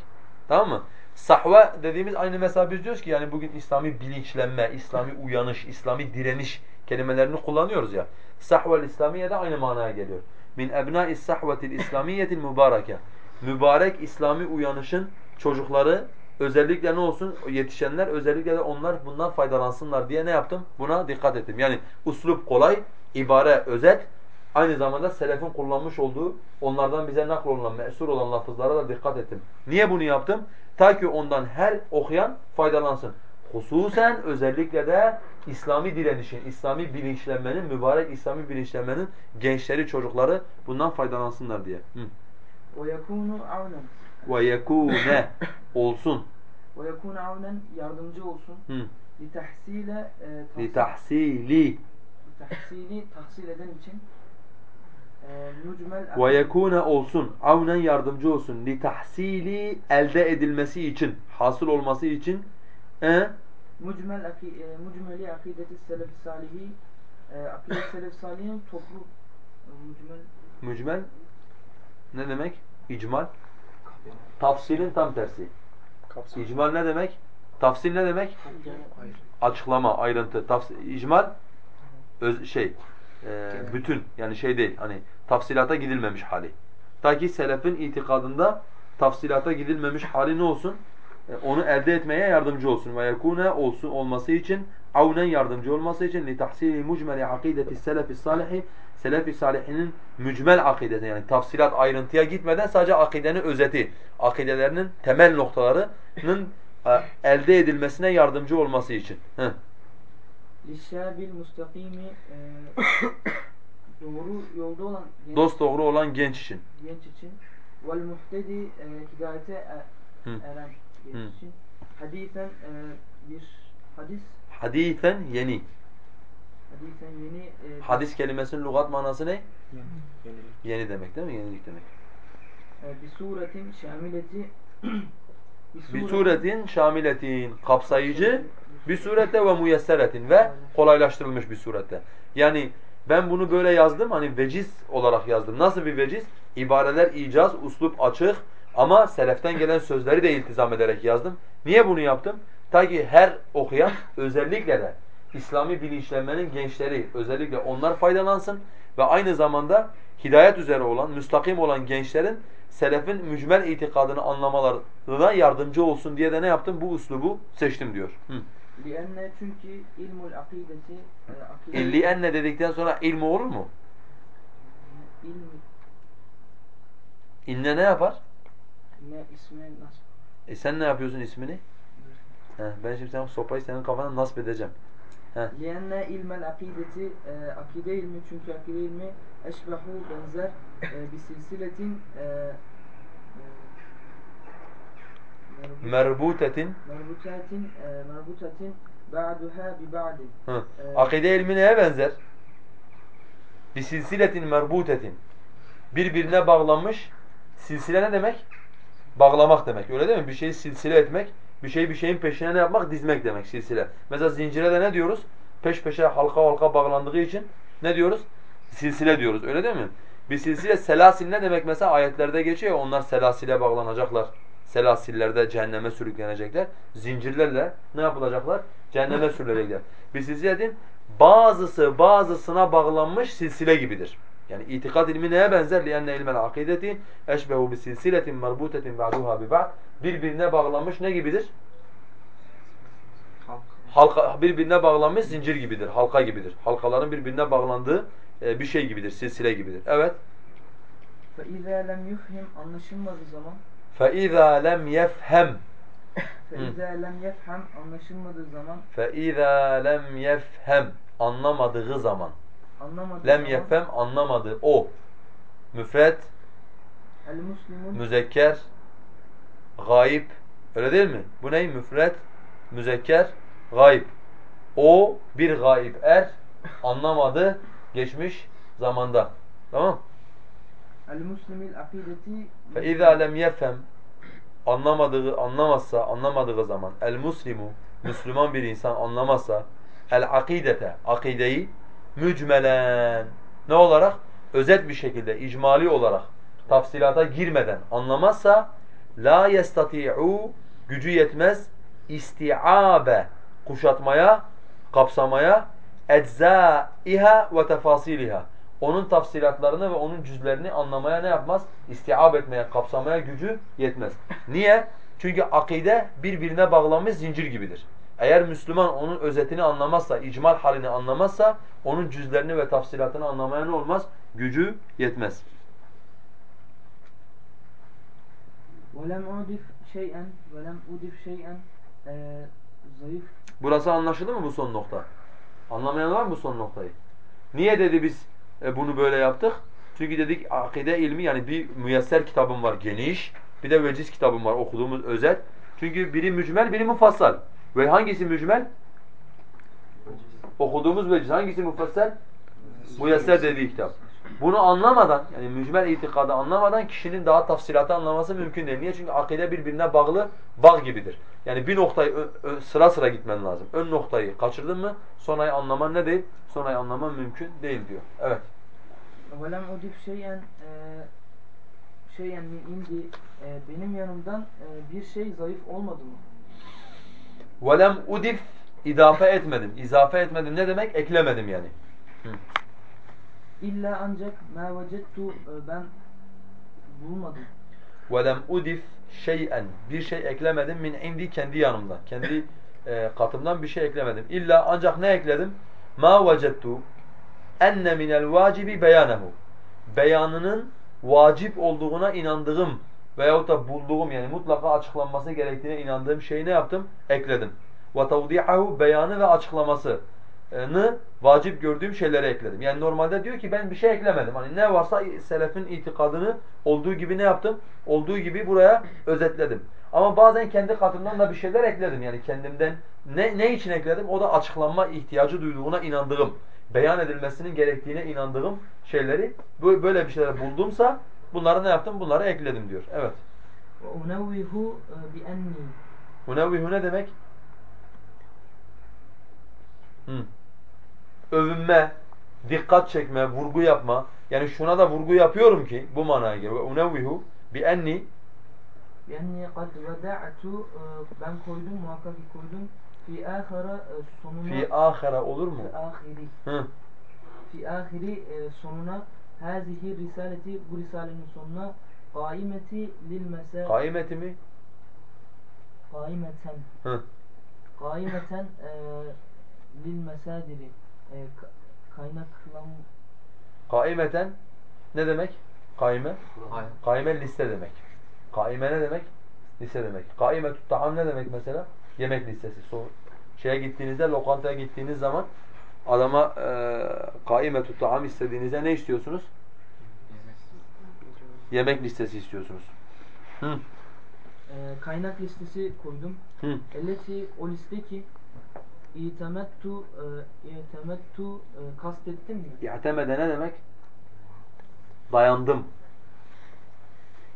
Tamam mı? Sahve dediğimiz aynı mesela biz diyoruz ki yani bugün İslami bilinçlenme, İslami uyanış, İslami direniş kelimelerini kullanıyoruz ya. Sahvel İslamiye de aynı manaya geliyor. Min ebna'is sahvetil İslamiyetil mübareke. Mübarek İslami uyanışın çocukları özellikle ne olsun? Yetişenler özellikle de onlar bundan faydalansınlar diye ne yaptım? Buna dikkat ettim. Yani uslup kolay, ibare özet, aynı zamanda selefin kullanmış olduğu onlardan bize naklolunan, me'sur olan lafızlara da dikkat ettim. Niye bunu yaptım? Ta ki ondan her okuyan faydalansın. Hususen özellikle de İslami direnişin, İslami bilinçlenmenin, mübarek İslami bilinçlenmenin gençleri, çocukları bundan faydalansınlar diye. Hı. وَيَكُونُ عَوْنًا Ve yekûne olsun. وَيَكُونُ عَوْنًا yardımcı olsun. Hı. لِتَحْسِيلَ e, tahsil- Li tahsili tahsili tahsil eden için e, mücmel ve yekûne olsun. Avnen yardımcı olsun. Li tahsili elde edilmesi için, hasıl olması için e, mücmel aki, e, mücmeli akideti selef salihi e, akidet selef salihin toplu e, mücmel mücmel ne demek? İcmal. Tafsilin tam tersi. İcmal ne demek? Tafsil ne demek? Açıklama, ayrıntı. Tafsil, icmal öz, şey, e, bütün yani şey değil. Hani tafsilata gidilmemiş hali. Ta ki selefin itikadında tafsilata gidilmemiş hali ne olsun? E, onu elde etmeye yardımcı olsun. Ve yekune olsun olması için avnen yardımcı olması için li tahsili mucmeli akideti selefi salihi selefi salihinin mücmel akideti yani tafsilat ayrıntıya gitmeden sadece akidenin özeti, akidelerinin temel noktalarının e, elde edilmesine yardımcı olması için. Heh. Lişşabil mustakimi e, doğru yolda olan genç, Dost doğru olan genç için. genç için vel muhtedi hidayete e, Hı. eren Hı. için hadisen e, bir hadis Hadisen yeni. hadisen yeni e, Hadis kelimesinin lügat manası ne? Yeni- Yenilik. Yeni demek değil mi? Yenilik demek. e, bir suretin şamileti (clears throat) Bir suretin şamiletin kapsayıcı bir surette ve muyesseretin ve kolaylaştırılmış bir surette. Yani ben bunu böyle yazdım hani veciz olarak yazdım. Nasıl bir veciz? İbareler icaz, uslup açık ama seleften gelen sözleri de iltizam ederek yazdım. Niye bunu yaptım? Ta ki her okuyan özellikle de İslami bilinçlenmenin gençleri özellikle onlar faydalansın ve aynı zamanda hidayet üzere olan, müstakim olan gençlerin selefin mücmel itikadını anlamalarına yardımcı olsun diye de ne yaptım? Bu uslubu seçtim diyor. Hı. çünkü ilmul akideti e, akide, İlli enne dedikten sonra ilmi olur mu? ilm İnne ne yapar? Ne ismi nasıl E sen ne yapıyorsun ismini? Heh, ben şimdi sen sopayı senin kafana nasip edeceğim. İlmel akideti e, akide ilmi çünkü akide ilmi eşbehu benzer e, bir silsiletin e, e, Merbutetin. merbutatin e, merbutatin ba'duha bi ba'din. Akide ilmi neye benzer? Bir silsiletin merbutetin. Birbirine bağlanmış. Silsile ne demek? Bağlamak demek. Öyle değil mi? Bir şeyi silsile etmek, bir şeyi bir şeyin peşine ne yapmak? Dizmek demek silsile. Mesela zincire de ne diyoruz? Peş peşe halka halka bağlandığı için ne diyoruz? Silsile diyoruz. Öyle değil mi? Bir silsile selasil ne demek mesela ayetlerde geçiyor onlar selasile bağlanacaklar. Selasillerde cehenneme sürüklenecekler. Zincirlerle ne yapılacaklar? Cehenneme sürülecekler. Bir silsiletin bazısı bazısına bağlanmış silsile gibidir. Yani itikat ilmi neye benzer? لِأَنَّ اِلْمَ الْعَقِيدَةِ اَشْبَهُ بِسِلْسِلَةٍ مَرْبُوتَةٍ بَعْدُهَا بِبَعْدٍ Birbirine bağlanmış ne gibidir? Halk. Halka birbirine bağlanmış zincir gibidir, halka gibidir. Halkaların birbirine bağlandığı e, bir şey gibidir, silsile gibidir. Evet. fe izâ lem yufhim anlaşılmadığı zaman فَإِذَا لَمْ يَفْهَمْ fe izâ lem yefhem anlaşılmadığı zaman فَإِذَا لَمْ يَفْهَمْ Anlamadığı zaman. anlamadığı Lem zaman yefhem anlamadı. O. Müfret, el muslimun müzekker, gayip. Öyle değil mi? Bu ne? Müfret, müzekker, gayip. O bir gayip er anlamadı geçmiş zamanda. Tamam? el muslimil akideti فَاِذَا لَمْ يَفْهَمْ Anlamadığı, anlamazsa, anlamadığı zaman el muslimu, Müslüman bir insan anlamazsa el akidete akideyi mücmelen ne olarak özet bir şekilde icmali olarak tafsilata girmeden anlamazsa la yestati'u gücü yetmez isti'abe kuşatmaya kapsamaya eczaiha ve tefasiliha onun tafsilatlarını ve onun cüzlerini anlamaya ne yapmaz? İstiab etmeye, kapsamaya gücü yetmez. Niye? Çünkü akide birbirine bağlanmış zincir gibidir. Eğer Müslüman onun özetini anlamazsa, icmal halini anlamazsa, onun cüzlerini ve tafsilatını anlamaya ne olmaz? Gücü yetmez. وَلَمْ أُضِفْ شَيْئًا وَلَمْ أُضِفْ شَيْئًا Ee, Zayıf Burası anlaşıldı mı bu son nokta? Anlamayan var mı bu son noktayı? Niye dedi biz e, bunu böyle yaptık? Çünkü dedik akide ilmi yani bir müyesser kitabım var geniş, bir de veciz kitabım var okuduğumuz özet. Çünkü biri mücmel, biri mufassal. Ve hangisi mücmel? Okuduğumuz veciz. Hangisi müfessel? Muyesser dediği kitap. Bunu anlamadan, yani mücmel itikadı anlamadan kişinin daha tafsilatı anlaması mümkün değil. Niye? Çünkü akide birbirine bağlı, bağ gibidir. Yani bir noktayı sıra sıra gitmen lazım. Ön noktayı kaçırdın mı, sonrayı anlaman ne değil? Sonrayı anlaman mümkün değil diyor. Evet. Velem udif şeyen e, şeyen min indi e, benim yanımdan e, bir şey zayıf olmadı mı? وَلَمْ udif idafe etmedim. İzafe etmedim ne demek? Eklemedim yani. İlla ancak ma vecettu ee, ben bulmadım. وَلَمْ udif şey'en bir şey eklemedim min indi kendi yanımdan. Kendi e, katımdan bir şey eklemedim. İlla ancak ne ekledim? Ma vecettu enne minel vacibi beyanehu. Beyanının vacip olduğuna inandığım veyahut da bulduğum yani mutlaka açıklanması gerektiğine inandığım şeyi ne yaptım? Ekledim. Tavdihahu beyanı ve açıklamasını vacip gördüğüm şeylere ekledim. Yani normalde diyor ki ben bir şey eklemedim. Hani ne varsa selefin itikadını olduğu gibi ne yaptım? Olduğu gibi buraya özetledim. Ama bazen kendi katımdan da bir şeyler ekledim. Yani kendimden ne, ne için ekledim? O da açıklanma ihtiyacı duyduğuna inandığım, beyan edilmesinin gerektiğine inandığım şeyleri bö- böyle bir şeyler buldumsa bunları ne yaptım? Bunları ekledim diyor. Evet. وَاُنَوِّهُ بِأَنِّي Munevvihu ne demek? Hı. Övünme, dikkat çekme, vurgu yapma. Yani şuna da vurgu yapıyorum ki bu manaya geliyor. Unevvihu bi enni بِأَنِّي قَدْ وَدَعْتُ ee, ben koydum muhakkak ki koydum fi ahara ee, sonuna fi ahira olur mu? fi ahiri Hı. fi ahiri ee, sonuna hazihi risaleti bu risalenin sonuna kaimeti lil mesa Kaimeti mi? kaimeten Hı. kaimeten ee, lil mesadiri ee, ka- kaynaklam Kaimeten ne demek? Kaime? Hayır. Kaime liste demek. Kaime ne demek? Liste demek. Kaimetut ta'am ne demek mesela? Yemek listesi. So şeye gittiğinizde, lokantaya gittiğiniz zaman adama e, kaimetut ta'am istediğinizde ne istiyorsunuz? Yemek listesi istiyorsunuz. Hı. ee, kaynak listesi koydum. Hı. Elleti o liste ki itemettu e, itemettu e, kastettim mi? İ'temede ne demek? Dayandım.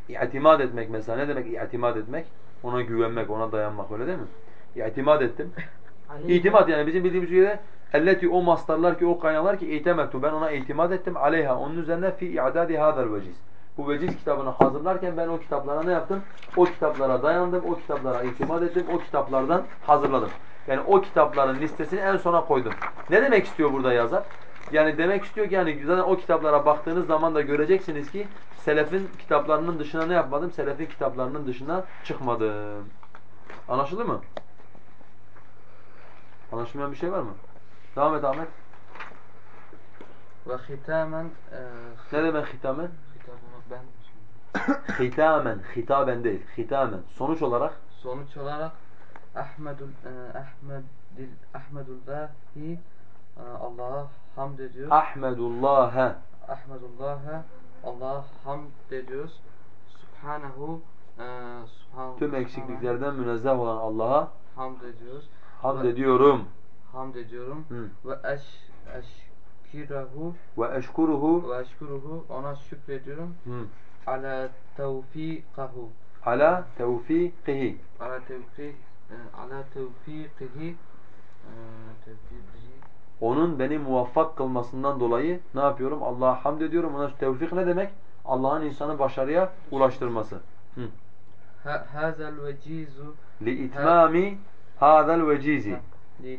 İ'timad etmek mesela ne demek i'timad etmek? Ona güvenmek, ona dayanmak öyle değil mi? İ'timad ettim. (laughs) İtimat yani bizim bildiğimiz gibi elleti o mastarlar ki o kaynalar ki itemettu ben ona itimat ettim aleyha onun üzerine fi i'dadi hadal veciz. Bu veciz kitabını hazırlarken ben o kitaplara ne yaptım? O kitaplara dayandım, o kitaplara itimat ettim, o kitaplardan hazırladım. Yani o kitapların listesini en sona koydum. Ne demek istiyor burada yazar? Yani demek istiyor ki yani zaten o kitaplara baktığınız zaman da göreceksiniz ki selefin kitaplarının dışına ne yapmadım? Selefin kitaplarının dışına çıkmadım. Anlaşıldı mı? Anlaşılmayan bir şey var mı? Devam et Ahmet. Ve hitamen e, Ne demek hitamen? hitabını ben Hitamen, hitaben değil. Hitamen. Sonuç olarak sonuç olarak Ahmedul e, Ahmedil Ahmedullahi e, Allah'a hamd ediyor. Ahmedullah'a Ahmedullah'a Allah'a hamd ediyoruz. Subhanahu e, subhan, tüm eksikliklerden münezzeh olan Allah'a hamd ediyoruz. hamd ediyorum hamd ediyorum. Hı. Ve eş eşkirahu ve eşkuruhu ve eşkuruhu ona şükrediyorum. Hı. Ala tevfikahu ala tevfikihi ala tevfik e, ala tevfikihi e, onun beni muvaffak kılmasından dolayı ne yapıyorum? Allah'a hamd ediyorum. Ona tevfik ne demek? Allah'ın insanı başarıya ulaştırması. Hazel vecizu li itmami hazel vecizi.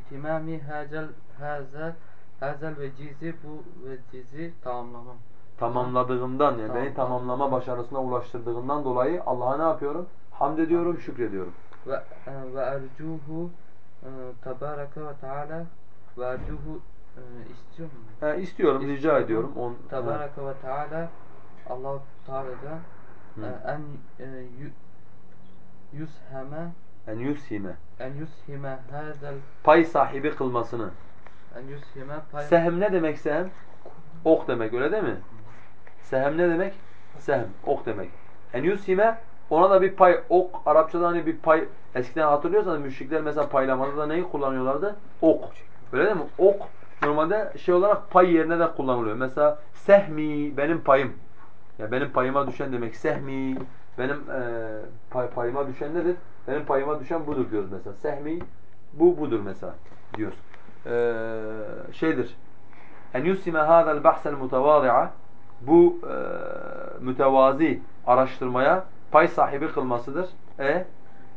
Timami hazel hazel hazel ve cizi bu ve cizi tamamlamam. Tamamladığımdan yani tamam. beni tamamlama başarısına ulaştırdığından dolayı Allah'a ne yapıyorum? Hamd ediyorum, şükrediyorum. Ve e, ve ercuhu e, tebareke ve teala ve ercuhu e, istiyor? He, istiyorum, istiyorum, rica ediyorum. On, tebareke ve teala Allah Teala'dan en yusheme en yushime. en yushime hazel Pay sahibi kılmasını. en yushime pay Sehem ne demek sehem? Ok demek öyle değil mi? Sehem ne demek? Sehem, ok demek. En yushime ona da bir pay, ok Arapçada hani bir pay, eskiden hatırlıyorsanız müşrikler mesela paylamada da neyi kullanıyorlardı? Ok. Öyle değil mi? Ok normalde şey olarak pay yerine de kullanılıyor. Mesela sehmi benim payım. Ya benim payıma düşen demek sehmi. Benim eee pay, payıma düşen nedir? Benim payıma düşen budur diyoruz mesela. Sehmi bu budur mesela diyoruz. Eee şeydir. En yusime hâzel bahsel mutevâzi'a bu eee mütevazi araştırmaya pay sahibi kılmasıdır. E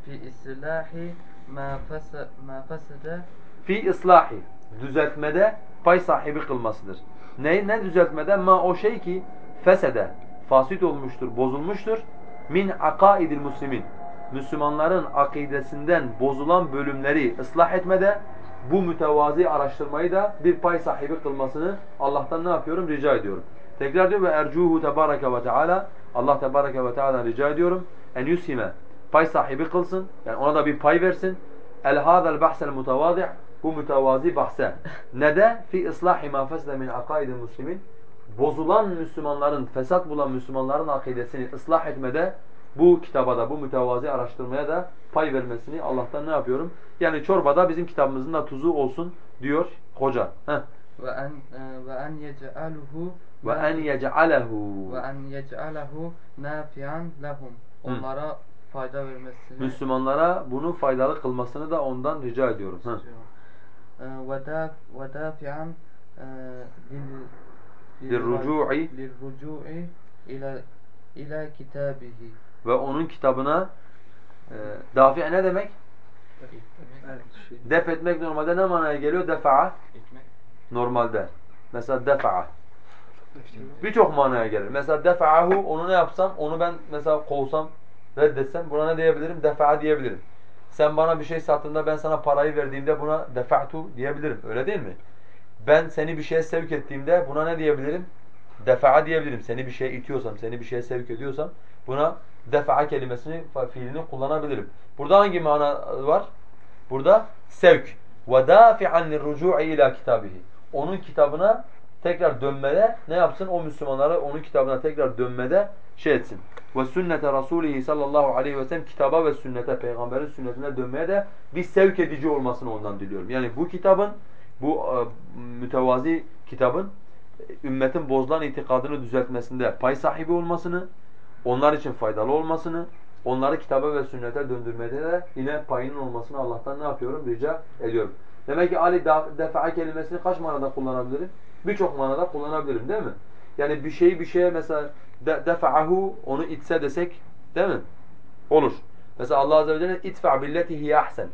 fi islahi ma fasada fi islahi düzeltmede pay sahibi kılmasıdır. Ne ne düzeltmede ma o şey ki fesede fasit olmuştur, bozulmuştur. Min akaidil muslimin. Müslümanların akidesinden bozulan bölümleri ıslah etmede bu mütevazi araştırmayı da bir pay sahibi kılmasını Allah'tan ne yapıyorum? Rica ediyorum. Tekrar diyor ve ercuhu tebareke ve teala Allah tebareke ve teala rica ediyorum en yusime pay sahibi kılsın. Yani ona da bir pay versin. El hadal bahsel mutavadi' bu mütevazi bahse. Ne de fi islahi ma fesde min akaidil muslimin bozulan Müslümanların, fesat bulan Müslümanların akidesini ıslah etmede bu kitaba da, bu mütevazi araştırmaya da pay vermesini Allah'tan ne yapıyorum? Yani çorbada bizim kitabımızın da tuzu olsun diyor hoca. Heh. ve en e, ve en yec'aluhu Ve en yec'alehu ve en yec'alehu nafi'an lehum onlara fayda vermesini Müslümanlara bunu faydalı kılmasını da ondan rica ediyorum. E, ve da ve dafi'an e, lil lirrucu'i ila ila kitabihi ve onun kitabına e, dafi ne demek? Def etmek normalde ne manaya geliyor? Defa'a. Normalde. Mesela defa'a. Birçok manaya gelir. Mesela defa'ahu onu ne yapsam, onu ben mesela kovsam, reddetsem buna ne diyebilirim? Defa'a diyebilirim. Sen bana bir şey sattığında ben sana parayı verdiğimde buna defa'tu diyebilirim. Öyle değil mi? Ben seni bir şeye sevk ettiğimde buna ne diyebilirim? Defa'a diyebilirim. Seni bir şeye itiyorsam, seni bir şeye sevk ediyorsam buna defa'a kelimesini, fiilini kullanabilirim. Burada hangi mana var? Burada sevk. وَدَافِعًا لِلرُّجُوعِ ila kitabihi. Onun kitabına tekrar dönmede ne yapsın? O Müslümanları onun kitabına tekrar dönmede şey etsin. Ve sünnete Rasulihi sallallahu aleyhi ve sellem kitaba ve sünnete, peygamberin sünnetine dönmeye de bir sevk edici olmasını ondan diliyorum. Yani bu kitabın, bu e, mütevazi kitabın e, ümmetin bozulan itikadını düzeltmesinde pay sahibi olmasını, onlar için faydalı olmasını, onları kitaba ve sünnete döndürmede de yine payının olmasını Allah'tan ne yapıyorum? Rica ediyorum. Demek ki Ali defa'a kelimesini kaç manada kullanabilirim? Birçok manada kullanabilirim değil mi? Yani bir şeyi bir şeye mesela de, defa'ahu onu itse desek değil mi? Olur. Mesela Allah Azze ve Celle itfa billeti hiye ahsen.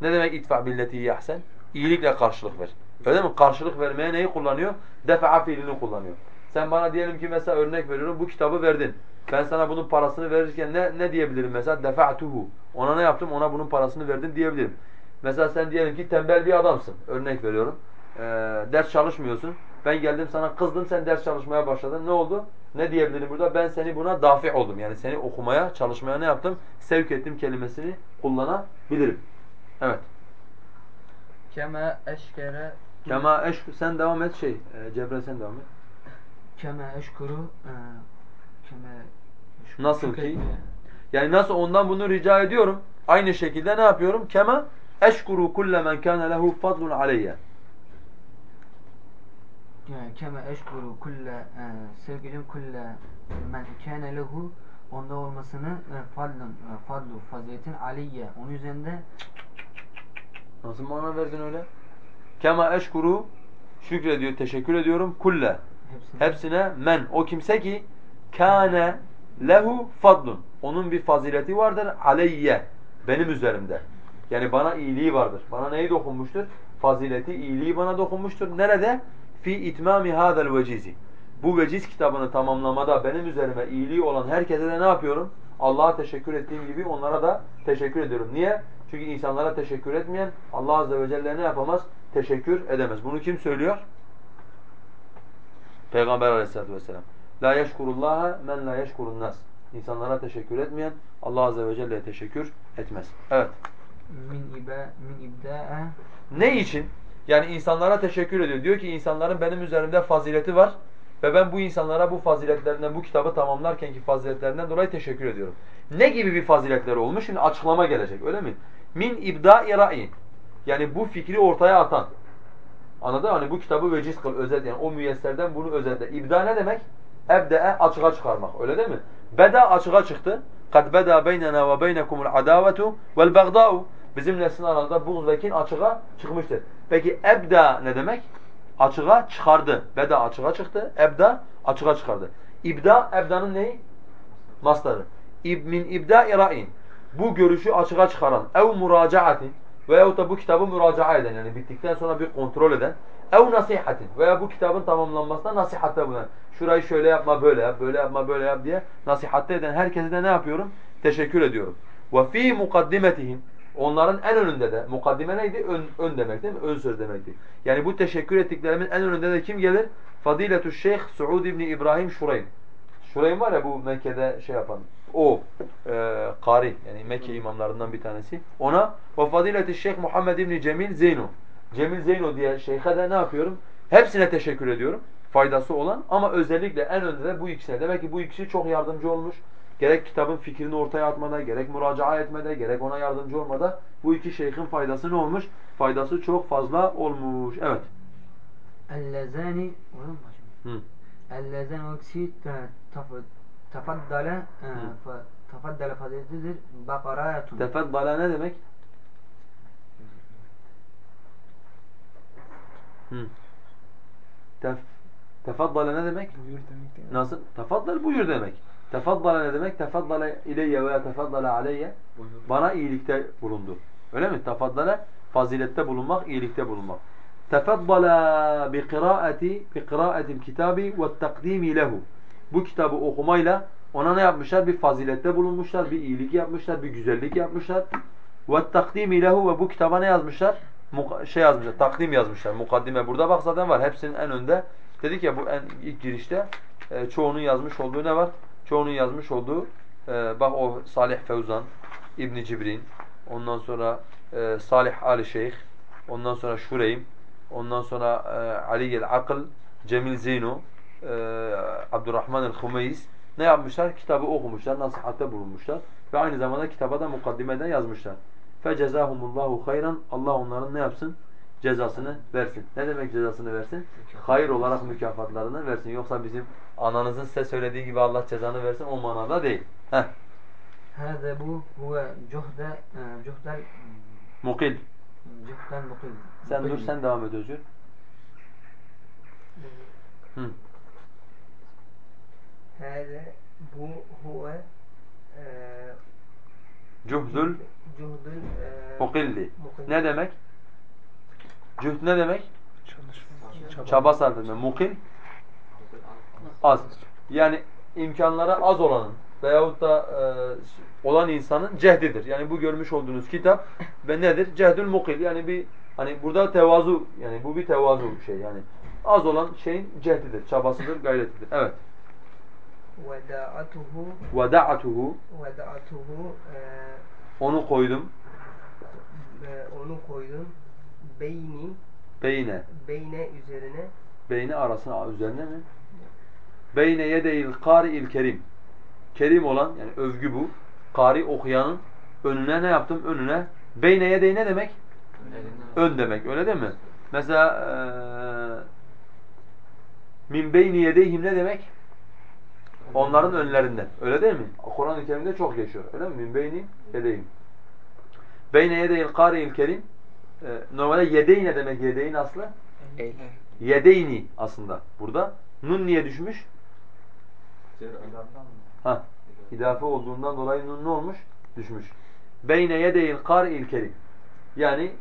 Ne demek itfa billeti hiye ahsen? İyilikle karşılık ver. Öyle mi? Karşılık vermeye neyi kullanıyor? Defa'a fiilini kullanıyor. Sen bana diyelim ki mesela örnek veriyorum bu kitabı verdin. Ben sana bunun parasını verirken ne, ne diyebilirim mesela? Defa'tuhu. Ona ne yaptım? Ona bunun parasını verdim diyebilirim. Mesela sen diyelim ki tembel bir adamsın. Örnek veriyorum. Ee, ders çalışmıyorsun. Ben geldim sana kızdım sen ders çalışmaya başladın. Ne oldu? Ne diyebilirim burada? Ben seni buna dafi oldum. Yani seni okumaya, çalışmaya ne yaptım? Sevk ettim kelimesini kullanabilirim. Evet. kema eşkere Kema eş sen devam et şey. E, Cebre sen devam et. Keme eşkuru e, keme Nasıl ki? Yani nasıl ondan bunu rica ediyorum. Aynı şekilde ne yapıyorum? Kema eşkuru kulle men kana lehu fadlun aleyye. Yani keme eşkuru kulle e, sevgilim kulle men kâne lehu onda olmasını e, fadlun fadlu faziletin aleyye onun üzerinde Nasıl mana verdin öyle? Kema eşkuru şükrediyor, teşekkür ediyorum. Kulle. Hepsine men. O kimse ki kâne lehu fadlun. Onun bir fazileti vardır. Aleyye. Benim üzerimde. Yani bana iyiliği vardır. Bana neyi dokunmuştur? Fazileti, iyiliği bana dokunmuştur. Nerede? Fi itmami hadel vecizi. Bu veciz kitabını tamamlamada benim üzerime iyiliği olan herkese de ne yapıyorum? Allah'a teşekkür ettiğim gibi onlara da teşekkür ediyorum. Niye? Çünkü insanlara teşekkür etmeyen Allah azze ve celle ne yapamaz? Teşekkür edemez. Bunu kim söylüyor? Peygamber aleyhissalatu vesselam. La yeşkurullaha men la yeşkurun nas. İnsanlara teşekkür etmeyen Allah azze ve celle'ye teşekkür etmez. Evet. Min iba min ibda'a Ne için? Yani insanlara teşekkür ediyor. Diyor ki insanların benim üzerimde fazileti var ve ben bu insanlara bu faziletlerinden bu kitabı tamamlarken ki faziletlerinden dolayı teşekkür ediyorum. Ne gibi bir faziletleri olmuş? Şimdi açıklama gelecek öyle mi? Min ibda'i ra'i. Yani bu fikri ortaya atan. Anladın Hani bu kitabı veciz kıl, özet yani o müyesserden bunu özetle. İbda ne demek? Ebde'e açığa çıkarmak. Öyle değil mi? Beda açığa çıktı. Kad beda beynena ve beynekumul adavetu vel bagda'u. Bizimle sizin aranızda buğz ve kin açığa çıkmıştır. Peki ebda ne demek? Açığa çıkardı. Beda açığa çıktı. Ebda açığa çıkardı. İbda, ebdanın neyi? Masları. İb, min ibda irain. Bu görüşü açığa çıkaran. Ev muracaatin Veyahut da bu kitabı müracaat eden yani bittikten sonra bir kontrol eden. Ev nasihatin. Veya bu kitabın tamamlanmasına nasihatte bulunan. Şurayı şöyle yapma böyle yap, böyle yapma böyle yap diye nasihatte eden herkese de ne yapıyorum? Teşekkür ediyorum. Ve fi mukaddimetihim. Onların en önünde de, mukaddime neydi? Ön, ön demek değil mi? Ön söz demekti. Yani bu teşekkür ettiklerimin en önünde de kim gelir? Fadiletü Şeyh Suud İbni İbrahim Şurayn. Şurayn var ya bu Mekke'de şey yapan, o e, kari yani Mekke imamlarından bir tanesi. Ona ve Fadiletü Şeyh Muhammed İbni Cemil Zeyno. Cemil Zeyno diye şeyhe de ne yapıyorum? Hepsine teşekkür ediyorum. Faydası olan ama özellikle en önde de bu ikisine. Demek ki bu ikisi çok yardımcı olmuş. Gerek kitabın fikrini ortaya atmada, gerek muracaa etmede, gerek ona yardımcı olmada bu iki şeyhin faydası ne olmuş? Faydası çok fazla olmuş. Evet. ellezani mı başlıyor? Hı. Ellezani tefaddale e, fa- tefaddale faziletidir. Bakarayatun. Tefeddala ne demek? Hı. Tef Tefaddala ne demek? Buyur demek değil mi? Nasıl? Tefaddal buyur demek. Tefaddala ne demek? Tefaddala ileyye veya tefaddala aleyye. Bana iyilikte bulundu. Öyle mi? Tefaddala fazilette bulunmak, iyilikte bulunmak. Tefaddala bi kıraati bi kıraatil kitabi ve takdimi lehu. Bu kitabı okumayla ona ne yapmışlar? Bir fazilette bulunmuşlar, bir iyilik yapmışlar, bir güzellik yapmışlar. Ve takdimi lehu ve bu kitaba ne yazmışlar? Şey yazmışlar, takdim yazmışlar. Mukaddime burada bak zaten var. Hepsinin en önde. Dedik ya bu en ilk girişte e, çoğunun yazmış olduğu ne var? Çoğunun yazmış olduğu e, bak o Salih Fevzan, İbn Cibrin, ondan sonra e, Salih Ali Şeyh, ondan sonra Şureym, ondan sonra Ali el-Akıl, Cemil Zeyno, e, Abdurrahman el-Humeyiz ne yapmışlar? Kitabı okumuşlar, nasihatte bulunmuşlar ve aynı zamanda kitaba da mukaddimeden yazmışlar. فَجَزَاهُمُ hayran Allah onların ne yapsın? Cezasını versin. Ne demek cezasını versin? Hayır olarak mükafatlarını versin. Yoksa bizim ananızın size söylediği gibi Allah cezanı versin o manada değil. Heh. Hâze bu huve cuhde e, cuhdel Mukil. cuhdel mukil. Sen dur Mukil. sen devam et Özgür. Hı. Hâze bu huve e, cuhdül cuhdül e, mukilli. Ne demek? Cühd ne demek? Çalışma. Çaba sarf etme. Mukil az. Yani imkanlara az olanın veyahut da e, olan insanın cehdidir. Yani bu görmüş olduğunuz kitap ve nedir? Cehdül mukil. Yani bir hani burada tevazu yani bu bir tevazu şey yani az olan şeyin cehdidir, çabasıdır, gayretidir. Evet. Veda'atuhu Veda'atuhu Veda'atuhu e, onu koydum e, onu koydum beyni beyne. beyne üzerine Beyni arasına üzerine mi? Beyne yedeyil kari'il kerim. Kerim olan yani övgü bu. Kari okuyanın önüne ne yaptım? Önüne. Beyne yedey ne demek? Ön demek. Öyle değil mi? Mesela eee min beyni yedeyhim ne demek? Onların önlerinden. Öyle değil mi? Kur'an-ı Kerim'de çok geçiyor. Öyle mi? Min beyni yedeyhim. Beyne yedeyil kari'il kerim e, normalde yedeyne demek yedeyn aslı. El. Yedeyni aslında burada. Nun niye düşmüş? Ha, idafe olduğundan dolayı nun ne olmuş? Düşmüş. Beyne yedeyil kar'il kerim. Yani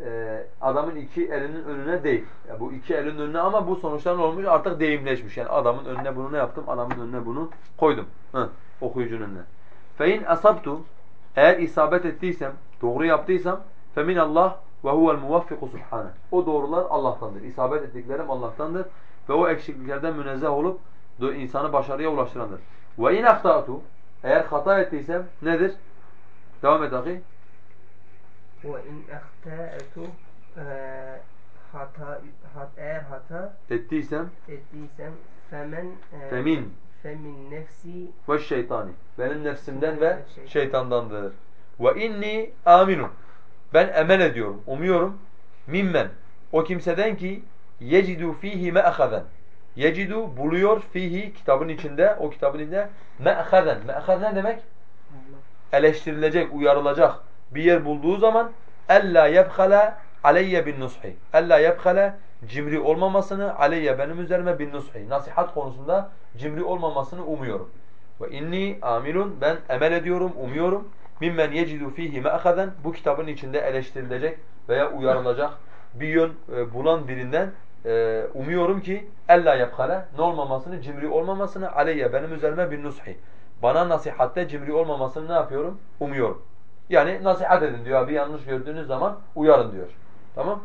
e, adamın iki elinin önüne değil. Ya bu iki elin önüne ama bu sonuçlar olmuş? Artık deyimleşmiş. Yani adamın önüne bunu ne yaptım? Adamın önüne bunu koydum. Hı, okuyucunun önüne. Fein asabtu eğer isabet ettiysem, doğru yaptıysam Allah ve huvel muvaffiku subhane. O doğrular Allah'tandır. İsabet ettiklerim Allah'tandır ve o eksikliklerden münezzeh olup insanı başarıya ulaştırandır. İn ahtatu eğer hata ettiysem nedir? Devam et ahi ve in ehte'etu hata hat, eğer hata ettiysem? ettiysem femen e, femin. femin nefsi ve şeytani benim nefsimden ve şeytan. şeytandandır. Ve inni aminun ben emel ediyorum, umuyorum. mimmen o kimseden ki yecidu fihi me'ahaden yecidu buluyor fihi kitabın içinde o kitabın içinde me'ahaden me'ahaden demek? Eleştirilecek, uyarılacak bir yer bulduğu zaman ella yebhala aleyye bin nushi. Ella yebhala cimri olmamasını aleyye benim üzerime bin nushi. Nasihat konusunda cimri olmamasını umuyorum. Ve inni amilun ben emel ediyorum, umuyorum. Mimmen yecidu fihi me'ahazen bu kitabın içinde eleştirilecek veya uyarılacak bir yön e, bulan birinden e, umuyorum ki ella yebhala ne olmamasını, cimri olmamasını aleyye benim üzerime bin nushi. Bana nasihatte cimri olmamasını ne yapıyorum? Umuyorum. Yani nasihat edin diyor. Bir yanlış gördüğünüz zaman uyarın diyor. Tamam?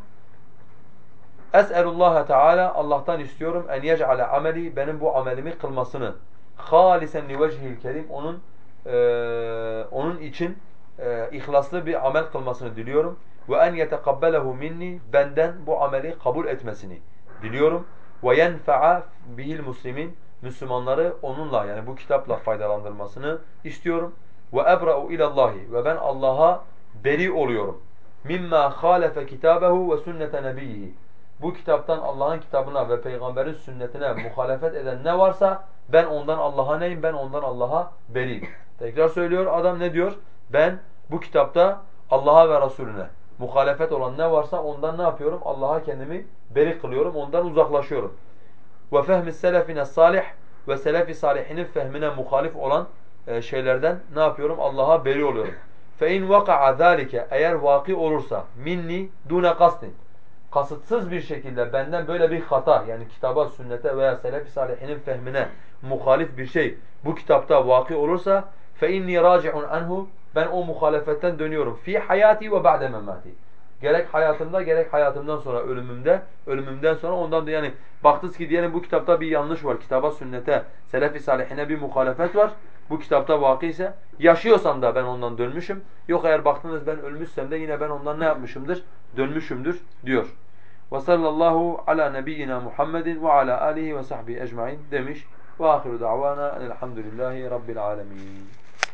Es'elullah Teala Allah'tan istiyorum en yec'ale ameli benim bu amelimi kılmasını halisen li vecihil kerim onun eee, onun için eee, ihlaslı bir amel kılmasını diliyorum ve en yetekabbelehu minni benden bu ameli kabul etmesini diliyorum ve yenfa'a bihil muslimin Müslümanları onunla yani bu kitapla faydalandırmasını istiyorum ve ebra'u ilallahi ve ben Allah'a beri oluyorum mimma halefe kitabehu ve sünnete nebiyhi bu kitaptan Allah'ın kitabına ve peygamberin sünnetine muhalefet eden ne varsa ben ondan Allah'a neyim? Ben ondan Allah'a beriyim. Tekrar söylüyor adam ne diyor? Ben bu kitapta Allah'a ve Resulüne muhalefet olan ne varsa ondan ne yapıyorum? Allah'a kendimi beri kılıyorum, ondan uzaklaşıyorum. Ve fehmi selefine salih ve selefi salihinin fehmine muhalif olan şeylerden ne yapıyorum? Allah'a beri oluyorum. Fe in vaka'a zalike eğer vaki olursa minni dune kastin kasıtsız bir şekilde benden böyle bir hata yani kitaba, sünnete veya selef-i salihinin fehmine muhalif bir şey bu kitapta vaki olursa فَاِنِّي رَاجِعٌ anhu Ben o muhalefetten dönüyorum. fi hayati ve ba'de memati. Gerek hayatımda gerek hayatımdan sonra ölümümde, ölümümden sonra ondan da yani baktınız ki diyelim bu kitapta bir yanlış var. Kitaba, sünnete, selef-i salihine bir muhalefet var. Bu kitapta vaki ise yaşıyorsam da ben ondan dönmüşüm. Yok eğer baktınız ben ölmüşsem de yine ben ondan ne yapmışımdır? Dönmüşümdür diyor. Ala nebiyyina Muhammedin ve ala alihi ve sahbihi ecmaîn demiş. Ve ahiru da'vana elhamdülillahi rabbil alemin.